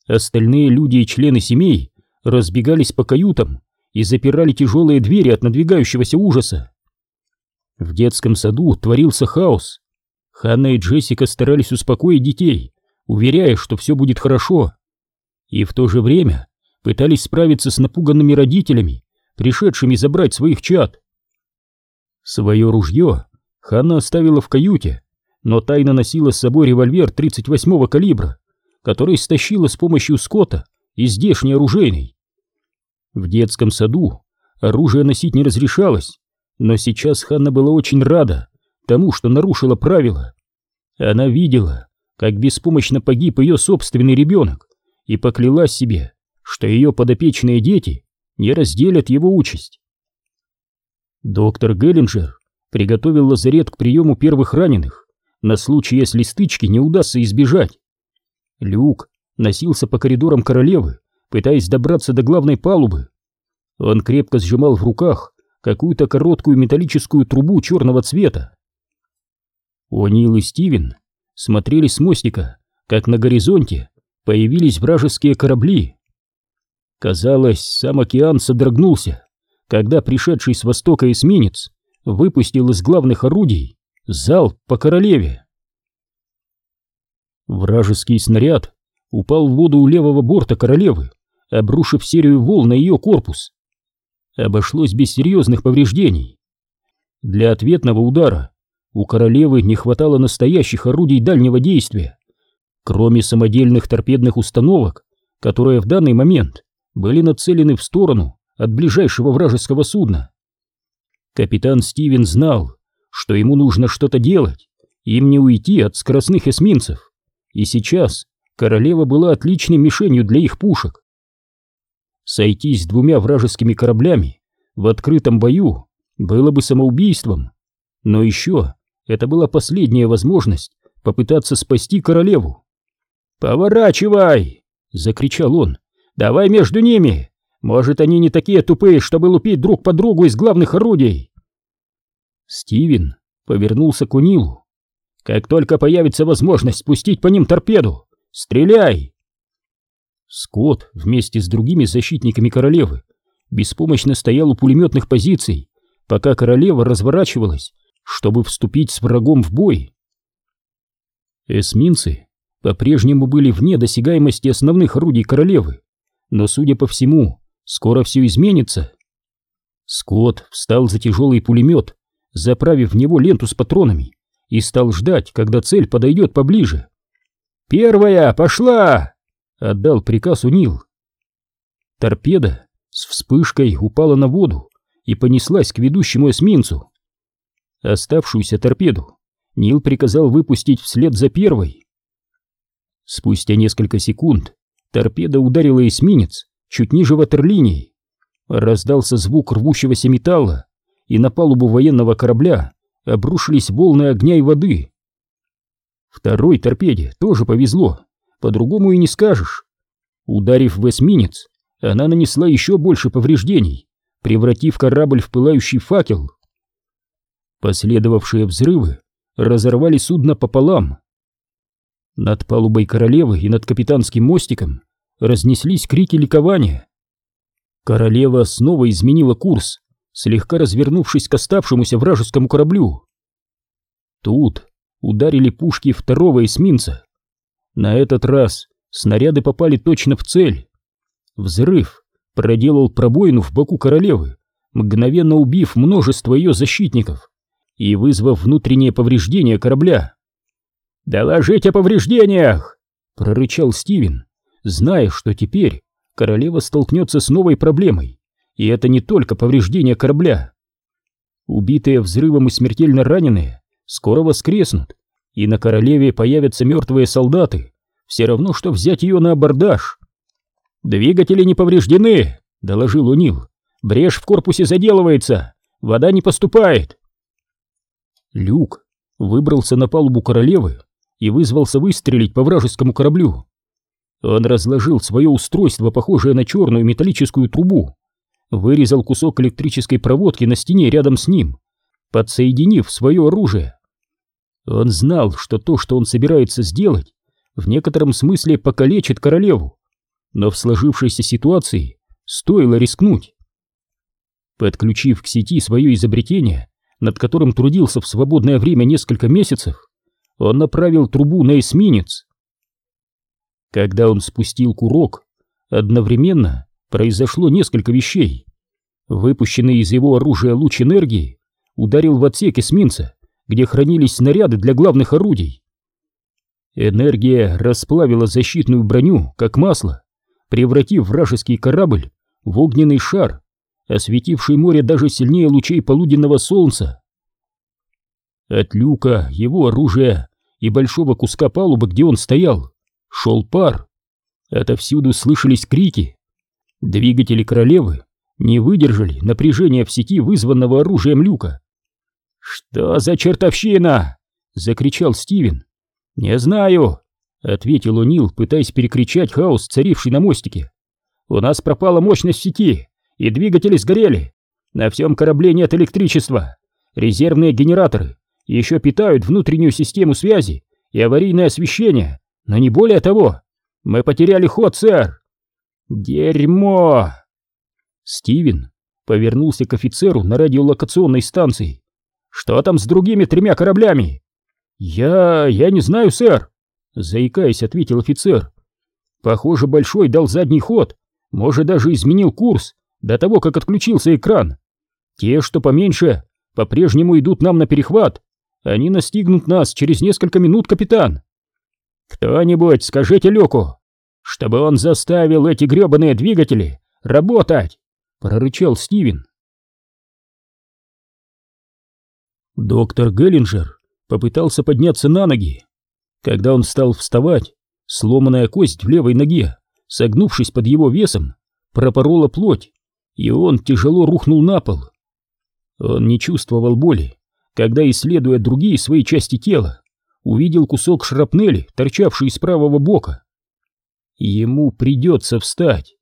Остальные люди и члены семей разбегались по каютам и запирали тяжелые двери от надвигающегося ужаса. В детском саду творился хаос. Ханна и Джессика старались успокоить детей, уверяя, что все будет хорошо и в то же время пытались справиться с напуганными родителями, пришедшими забрать своих чад. Свое ружье Ханна оставила в каюте, но тайно носила с собой револьвер 38-го калибра, который стащила с помощью скота из здешней оружейной. В детском саду оружие носить не разрешалось, но сейчас Ханна была очень рада тому, что нарушила правила. Она видела, как беспомощно погиб ее собственный ребенок, и поклялась себе, что ее подопечные дети не разделят его участь. Доктор Геллинджер приготовил лазарет к приему первых раненых на случай, если стычки не удастся избежать. Люк носился по коридорам королевы, пытаясь добраться до главной палубы. Он крепко сжимал в руках какую-то короткую металлическую трубу черного цвета. О'Нил и Стивен смотрели с мостика, как на горизонте появились вражеские корабли. Казалось, сам океан содрогнулся, когда пришедший с востока эсминец выпустил из главных орудий залп по королеве. Вражеский снаряд упал в воду у левого борта королевы, обрушив серию волн на ее корпус. Обошлось без серьезных повреждений. Для ответного удара у королевы не хватало настоящих орудий дальнего действия кроме самодельных торпедных установок, которые в данный момент были нацелены в сторону от ближайшего вражеского судна. Капитан Стивен знал, что ему нужно что-то делать, им не уйти от скоростных эсминцев, и сейчас королева была отличной мишенью для их пушек. Сойтись с двумя вражескими кораблями в открытом бою было бы самоубийством, но еще это была последняя возможность попытаться спасти королеву. «Поворачивай!» — закричал он. «Давай между ними! Может, они не такие тупые, чтобы лупить друг по другу из главных орудий!» Стивен повернулся к Унилу. «Как только появится возможность спустить по ним торпеду, стреляй!» Скотт вместе с другими защитниками королевы беспомощно стоял у пулеметных позиций, пока королева разворачивалась, чтобы вступить с врагом в бой. Эсминцы по-прежнему были вне досягаемости основных орудий королевы, но, судя по всему, скоро все изменится. Скотт встал за тяжелый пулемет, заправив в него ленту с патронами, и стал ждать, когда цель подойдет поближе. «Первая! Пошла!» — отдал приказ Унил. Торпеда с вспышкой упала на воду и понеслась к ведущему эсминцу. Оставшуюся торпеду Нил приказал выпустить вслед за первой. Спустя несколько секунд торпеда ударила эсминец чуть ниже ватерлинии. Раздался звук рвущегося металла, и на палубу военного корабля обрушились волны огня и воды. Второй торпеде тоже повезло, по-другому и не скажешь. Ударив в эсминец, она нанесла еще больше повреждений, превратив корабль в пылающий факел. Последовавшие взрывы разорвали судно пополам. Над палубой королевы и над капитанским мостиком разнеслись крики ликования. Королева снова изменила курс, слегка развернувшись к оставшемуся вражескому кораблю. Тут ударили пушки второго эсминца. На этот раз снаряды попали точно в цель. Взрыв проделал пробоину в боку королевы, мгновенно убив множество ее защитников и вызвав внутреннее повреждение корабля. «Доложить о повреждениях!» — прорычал Стивен, зная, что теперь королева столкнется с новой проблемой, и это не только повреждение корабля. Убитые взрывом и смертельно раненые скоро воскреснут, и на королеве появятся мертвые солдаты, все равно, что взять ее на абордаж. «Двигатели не повреждены», — доложил Унил. «Брешь в корпусе заделывается, вода не поступает». Люк выбрался на палубу королевы и вызвался выстрелить по вражескому кораблю. Он разложил свое устройство, похожее на черную металлическую трубу, вырезал кусок электрической проводки на стене рядом с ним, подсоединив свое оружие. Он знал, что то, что он собирается сделать, в некотором смысле покалечит королеву, но в сложившейся ситуации стоило рискнуть. Подключив к сети свое изобретение, над которым трудился в свободное время несколько месяцев, он направил трубу на эсминец. Когда он спустил курок, одновременно произошло несколько вещей. Выпущенный из его оружия луч энергии ударил в отсек эсминца, где хранились снаряды для главных орудий. Энергия расплавила защитную броню, как масло, превратив вражеский корабль в огненный шар, осветивший море даже сильнее лучей полуденного солнца. От люка, его оружия и большого куска палубы, где он стоял, шел пар. Отовсюду слышались крики. Двигатели королевы не выдержали напряжения в сети, вызванного оружием люка. «Что за чертовщина?» — закричал Стивен. «Не знаю», — ответил О'Нил, пытаясь перекричать хаос, царивший на мостике. «У нас пропала мощность сети, и двигатели сгорели. На всем корабле нет электричества. Резервные генераторы еще питают внутреннюю систему связи и аварийное освещение, но не более того. Мы потеряли ход, сэр!» «Дерьмо!» Стивен повернулся к офицеру на радиолокационной станции. «Что там с другими тремя кораблями?» «Я... я не знаю, сэр», — заикаясь, ответил офицер. «Похоже, Большой дал задний ход, может, даже изменил курс до того, как отключился экран. Те, что поменьше, по-прежнему идут нам на перехват. Они настигнут нас через несколько минут, капитан». «Кто-нибудь скажите Лёку, чтобы он заставил эти грёбаные двигатели работать!» — прорычал Стивен. Доктор Геллинджер попытался подняться на ноги. Когда он стал вставать, сломанная кость в левой ноге, согнувшись под его весом, пропорола плоть, и он тяжело рухнул на пол. Он не чувствовал боли, когда, исследуя другие свои части тела, увидел кусок шрапнели, торчавший из правого бока. Ему придется встать.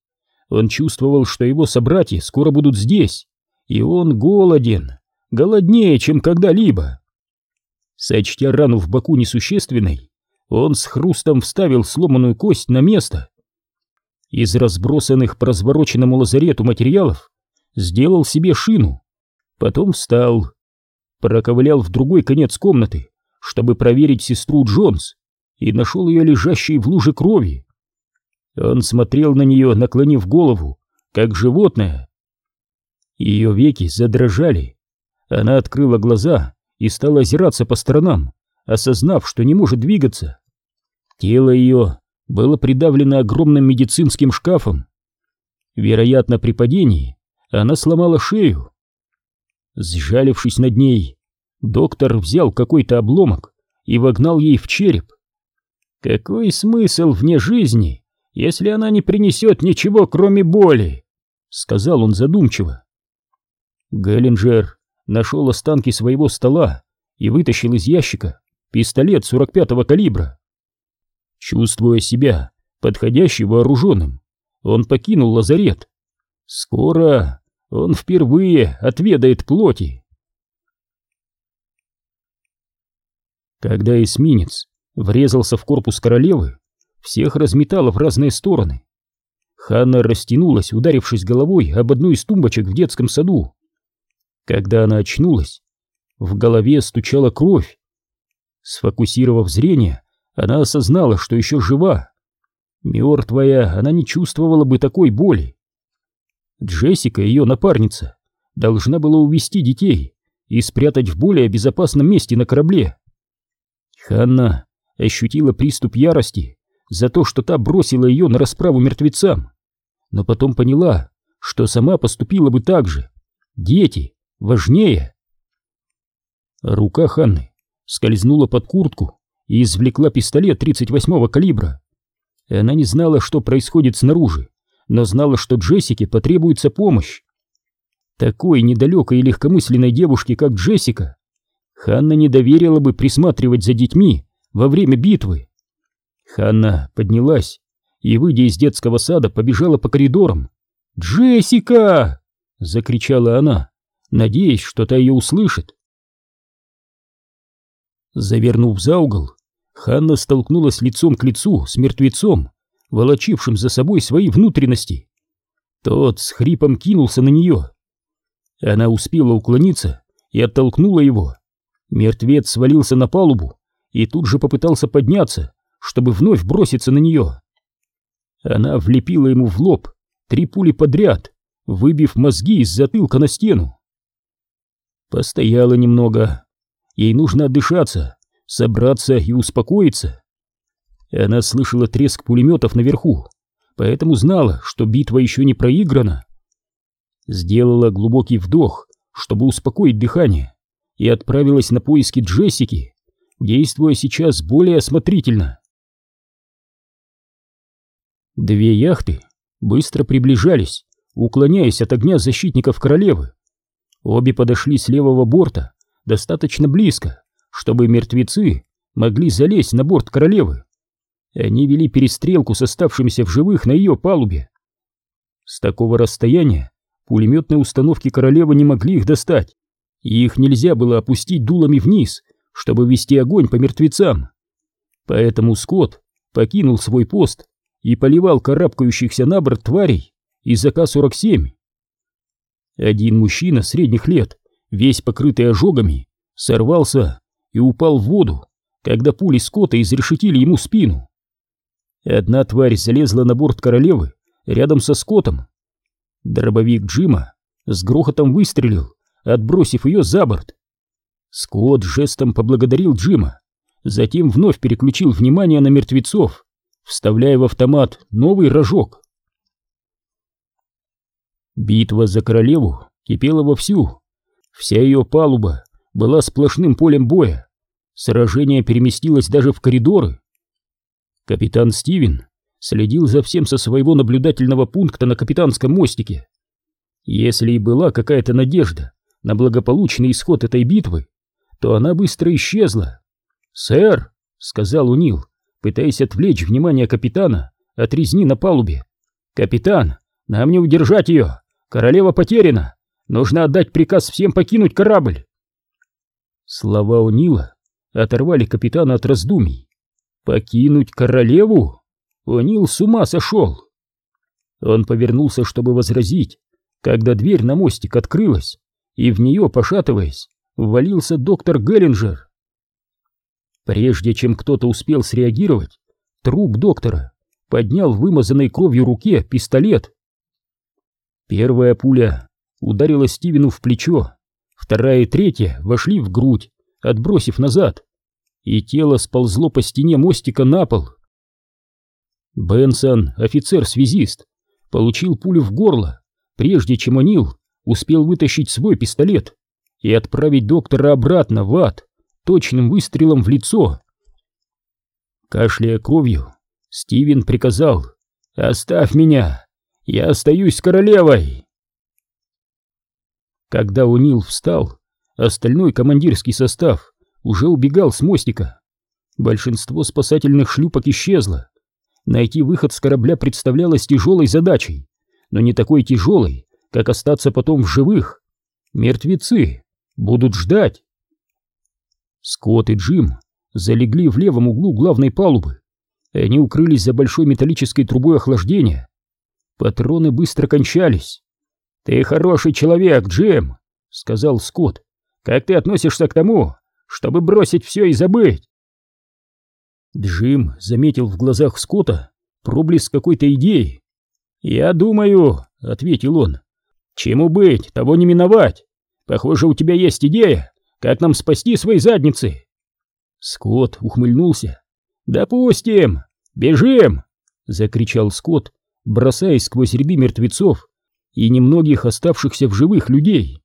Он чувствовал, что его собратья скоро будут здесь, и он голоден, голоднее, чем когда-либо. Сочтя рану в боку несущественной, он с хрустом вставил сломанную кость на место. Из разбросанных по развороченному лазарету материалов сделал себе шину, потом встал, проковылял в другой конец комнаты, чтобы проверить сестру Джонс, и нашел ее лежащей в луже крови. Он смотрел на нее, наклонив голову, как животное. Ее веки задрожали. Она открыла глаза и стала озираться по сторонам, осознав, что не может двигаться. Тело ее было придавлено огромным медицинским шкафом. Вероятно, при падении она сломала шею. Сжалившись над ней, доктор взял какой-то обломок и вогнал ей в череп. Какой смысл вне жизни если она не принесет ничего, кроме боли», — сказал он задумчиво. Геллинджер нашел останки своего стола и вытащил из ящика пистолет 45-го калибра. Чувствуя себя подходящий вооруженным, он покинул лазарет. Скоро он впервые отведает плоти. Когда эсминец врезался в корпус королевы, всех разметало в разные стороны. Ханна растянулась, ударившись головой об одну из тумбочек в детском саду. Когда она очнулась, в голове стучала кровь. Сфокусировав зрение, она осознала, что еще жива. Мертвая, она не чувствовала бы такой боли. Джессика, ее напарница, должна была увести детей и спрятать в более безопасном месте на корабле. Ханна ощутила приступ ярости за то, что та бросила ее на расправу мертвецам, но потом поняла, что сама поступила бы так же. Дети важнее. Рука Ханны скользнула под куртку и извлекла пистолет 38-го калибра. Она не знала, что происходит снаружи, но знала, что Джессике потребуется помощь. Такой недалекой и легкомысленной девушке, как Джессика, Ханна не доверила бы присматривать за детьми во время битвы. Ханна поднялась и, выйдя из детского сада, побежала по коридорам. «Джессика!» — закричала она, надеясь, что та ее услышит. Завернув за угол, Ханна столкнулась лицом к лицу с мертвецом, волочившим за собой свои внутренности. Тот с хрипом кинулся на нее. Она успела уклониться и оттолкнула его. Мертвец свалился на палубу и тут же попытался подняться, чтобы вновь броситься на нее. Она влепила ему в лоб три пули подряд, выбив мозги из затылка на стену. Постояла немного. Ей нужно отдышаться, собраться и успокоиться. Она слышала треск пулеметов наверху, поэтому знала, что битва еще не проиграна. Сделала глубокий вдох, чтобы успокоить дыхание, и отправилась на поиски Джессики, действуя сейчас более осмотрительно. Две яхты быстро приближались, уклоняясь от огня защитников королевы. Обе подошли с левого борта достаточно близко, чтобы мертвецы могли залезть на борт королевы. Они вели перестрелку с оставшимися в живых на ее палубе. С такого расстояния пулеметные установки королевы не могли их достать, и их нельзя было опустить дулами вниз, чтобы вести огонь по мертвецам. Поэтому Скотт покинул свой пост и поливал карабкающихся на борт тварей из АК-47. Один мужчина средних лет, весь покрытый ожогами, сорвался и упал в воду, когда пули Скотта изрешетили ему спину. Одна тварь залезла на борт королевы рядом со Скоттом. Дробовик Джима с грохотом выстрелил, отбросив ее за борт. Скотт жестом поблагодарил Джима, затем вновь переключил внимание на мертвецов, вставляя в автомат новый рожок. Битва за королеву кипела вовсю. Вся ее палуба была сплошным полем боя. Сражение переместилось даже в коридоры. Капитан Стивен следил за всем со своего наблюдательного пункта на капитанском мостике. Если и была какая-то надежда на благополучный исход этой битвы, то она быстро исчезла. «Сэр», — сказал Унил, пытаясь отвлечь внимание капитана от резни на палубе. «Капитан, нам не удержать ее! Королева потеряна! Нужно отдать приказ всем покинуть корабль!» Слова Унила оторвали капитана от раздумий. «Покинуть королеву? Унил с ума сошел!» Он повернулся, чтобы возразить, когда дверь на мостик открылась, и в нее, пошатываясь, ввалился доктор Геллинджер. Прежде чем кто-то успел среагировать, труп доктора поднял в вымазанной кровью руке пистолет. Первая пуля ударила Стивену в плечо, Вторая и третья вошли в грудь, отбросив назад, и тело сползло по стене мостика на пол. Бенсон, офицер-связист, получил пулю в горло, прежде чем Анил успел вытащить свой пистолет и отправить доктора обратно в ад точным выстрелом в лицо. Кашляя кровью, Стивен приказал Оставь меня! Я остаюсь королевой!» Когда Унил встал, остальной командирский состав уже убегал с мостика. Большинство спасательных шлюпок исчезло. Найти выход с корабля представлялось тяжелой задачей, но не такой тяжелой, как остаться потом в живых. Мертвецы будут ждать. Скотт и Джим залегли в левом углу главной палубы. Они укрылись за большой металлической трубой охлаждения. Патроны быстро кончались. «Ты хороший человек, Джим», — сказал Скотт. «Как ты относишься к тому, чтобы бросить все и забыть?» Джим заметил в глазах Скотта проблеск какой-то идеи. «Я думаю», — ответил он, — «чему быть, того не миновать. Похоже, у тебя есть идея, как нам спасти свои задницы». Скотт ухмыльнулся. «Допустим! Бежим!» — закричал Скотт, бросаясь сквозь ряды мертвецов и немногих оставшихся в живых людей.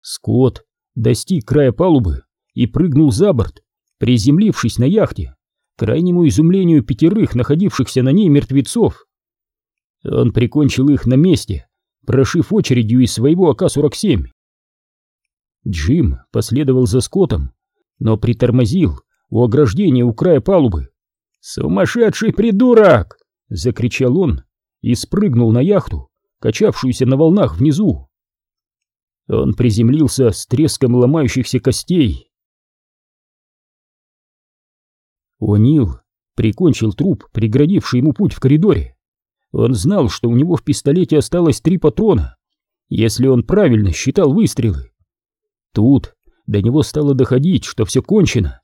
Скотт достиг края палубы и прыгнул за борт, приземлившись на яхте, крайнему изумлению пятерых находившихся на ней мертвецов. Он прикончил их на месте, прошив очередью из своего АК-47. Джим последовал за Скоттом, но притормозил у ограждения у края палубы. «Сумасшедший придурок!» — закричал он и спрыгнул на яхту, качавшуюся на волнах внизу. Он приземлился с треском ломающихся костей. О'Нил прикончил труп, преградивший ему путь в коридоре. Он знал, что у него в пистолете осталось три патрона, если он правильно считал выстрелы. Тут до него стало доходить, что все кончено.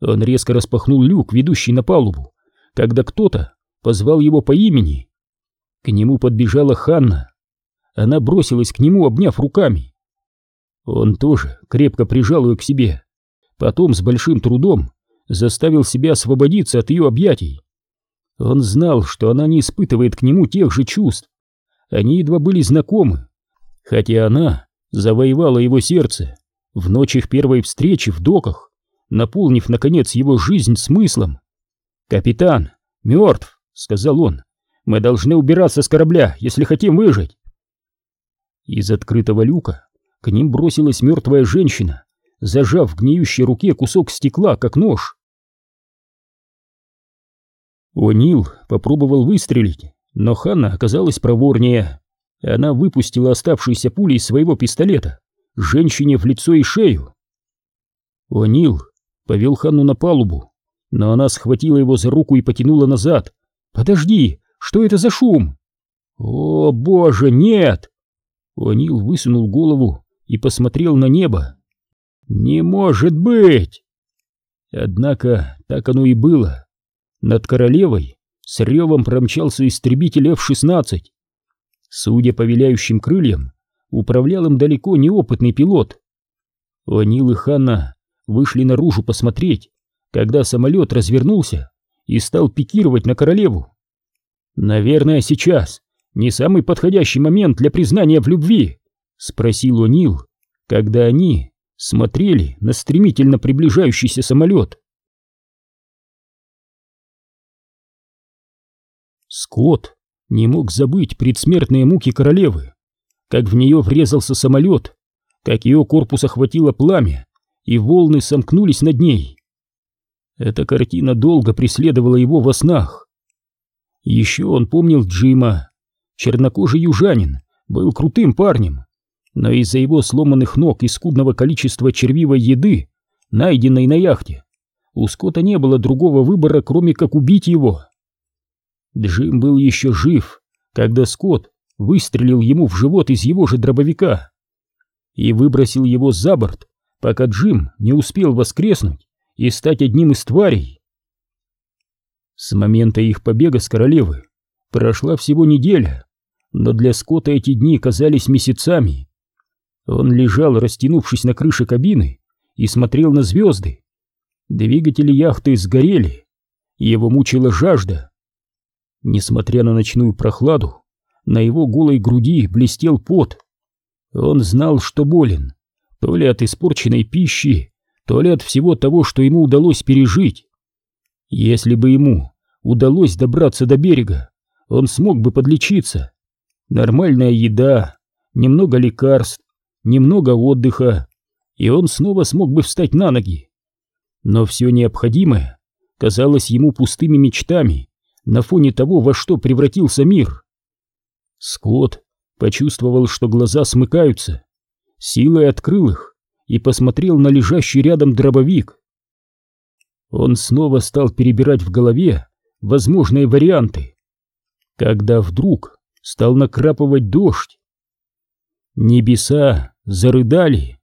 Он резко распахнул люк, ведущий на палубу, когда кто-то позвал его по имени. К нему подбежала Ханна. Она бросилась к нему, обняв руками. Он тоже крепко прижал ее к себе. Потом с большим трудом заставил себя освободиться от ее объятий. Он знал, что она не испытывает к нему тех же чувств. Они едва были знакомы, хотя она завоевала его сердце в ночь их первой встречи в доках, наполнив, наконец, его жизнь смыслом. «Капитан, мертв», — сказал он, — «мы должны убираться с корабля, если хотим выжить». Из открытого люка к ним бросилась мертвая женщина, зажав в гниющей руке кусок стекла, как нож. О'Нил попробовал выстрелить, но Ханна оказалась проворнее. Она выпустила оставшиеся пули из своего пистолета женщине в лицо и шею. О'Нил повел Ханну на палубу, но она схватила его за руку и потянула назад. «Подожди, что это за шум?» «О, боже, нет!» О'Нил высунул голову и посмотрел на небо. «Не может быть!» Однако так оно и было. Над королевой с ревом промчался истребитель F-16. Судя по виляющим крыльям, управлял им далеко неопытный пилот. О'Нил и Ханна вышли наружу посмотреть, когда самолет развернулся и стал пикировать на королеву. «Наверное, сейчас не самый подходящий момент для признания в любви», — спросил О'Нил, когда они смотрели на стремительно приближающийся самолет. Скотт не мог забыть предсмертные муки королевы как в нее врезался самолет, как ее корпус охватило пламя, и волны сомкнулись над ней. Эта картина долго преследовала его во снах. Еще он помнил Джима. Чернокожий южанин был крутым парнем, но из-за его сломанных ног и скудного количества червивой еды, найденной на яхте, у Скотта не было другого выбора, кроме как убить его. Джим был еще жив, когда Скотт выстрелил ему в живот из его же дробовика и выбросил его за борт, пока Джим не успел воскреснуть и стать одним из тварей. С момента их побега с королевы прошла всего неделя, но для Скотта эти дни казались месяцами. Он лежал, растянувшись на крыше кабины, и смотрел на звезды. Двигатели яхты сгорели, его мучила жажда. Несмотря на ночную прохладу, на его голой груди блестел пот. Он знал, что болен, то ли от испорченной пищи, то ли от всего того, что ему удалось пережить. Если бы ему удалось добраться до берега, он смог бы подлечиться. Нормальная еда, немного лекарств, немного отдыха, и он снова смог бы встать на ноги. Но все необходимое казалось ему пустыми мечтами на фоне того, во что превратился мир. Скотт почувствовал, что глаза смыкаются, силой открыл их и посмотрел на лежащий рядом дробовик. Он снова стал перебирать в голове возможные варианты, когда вдруг стал накрапывать дождь. Небеса зарыдали.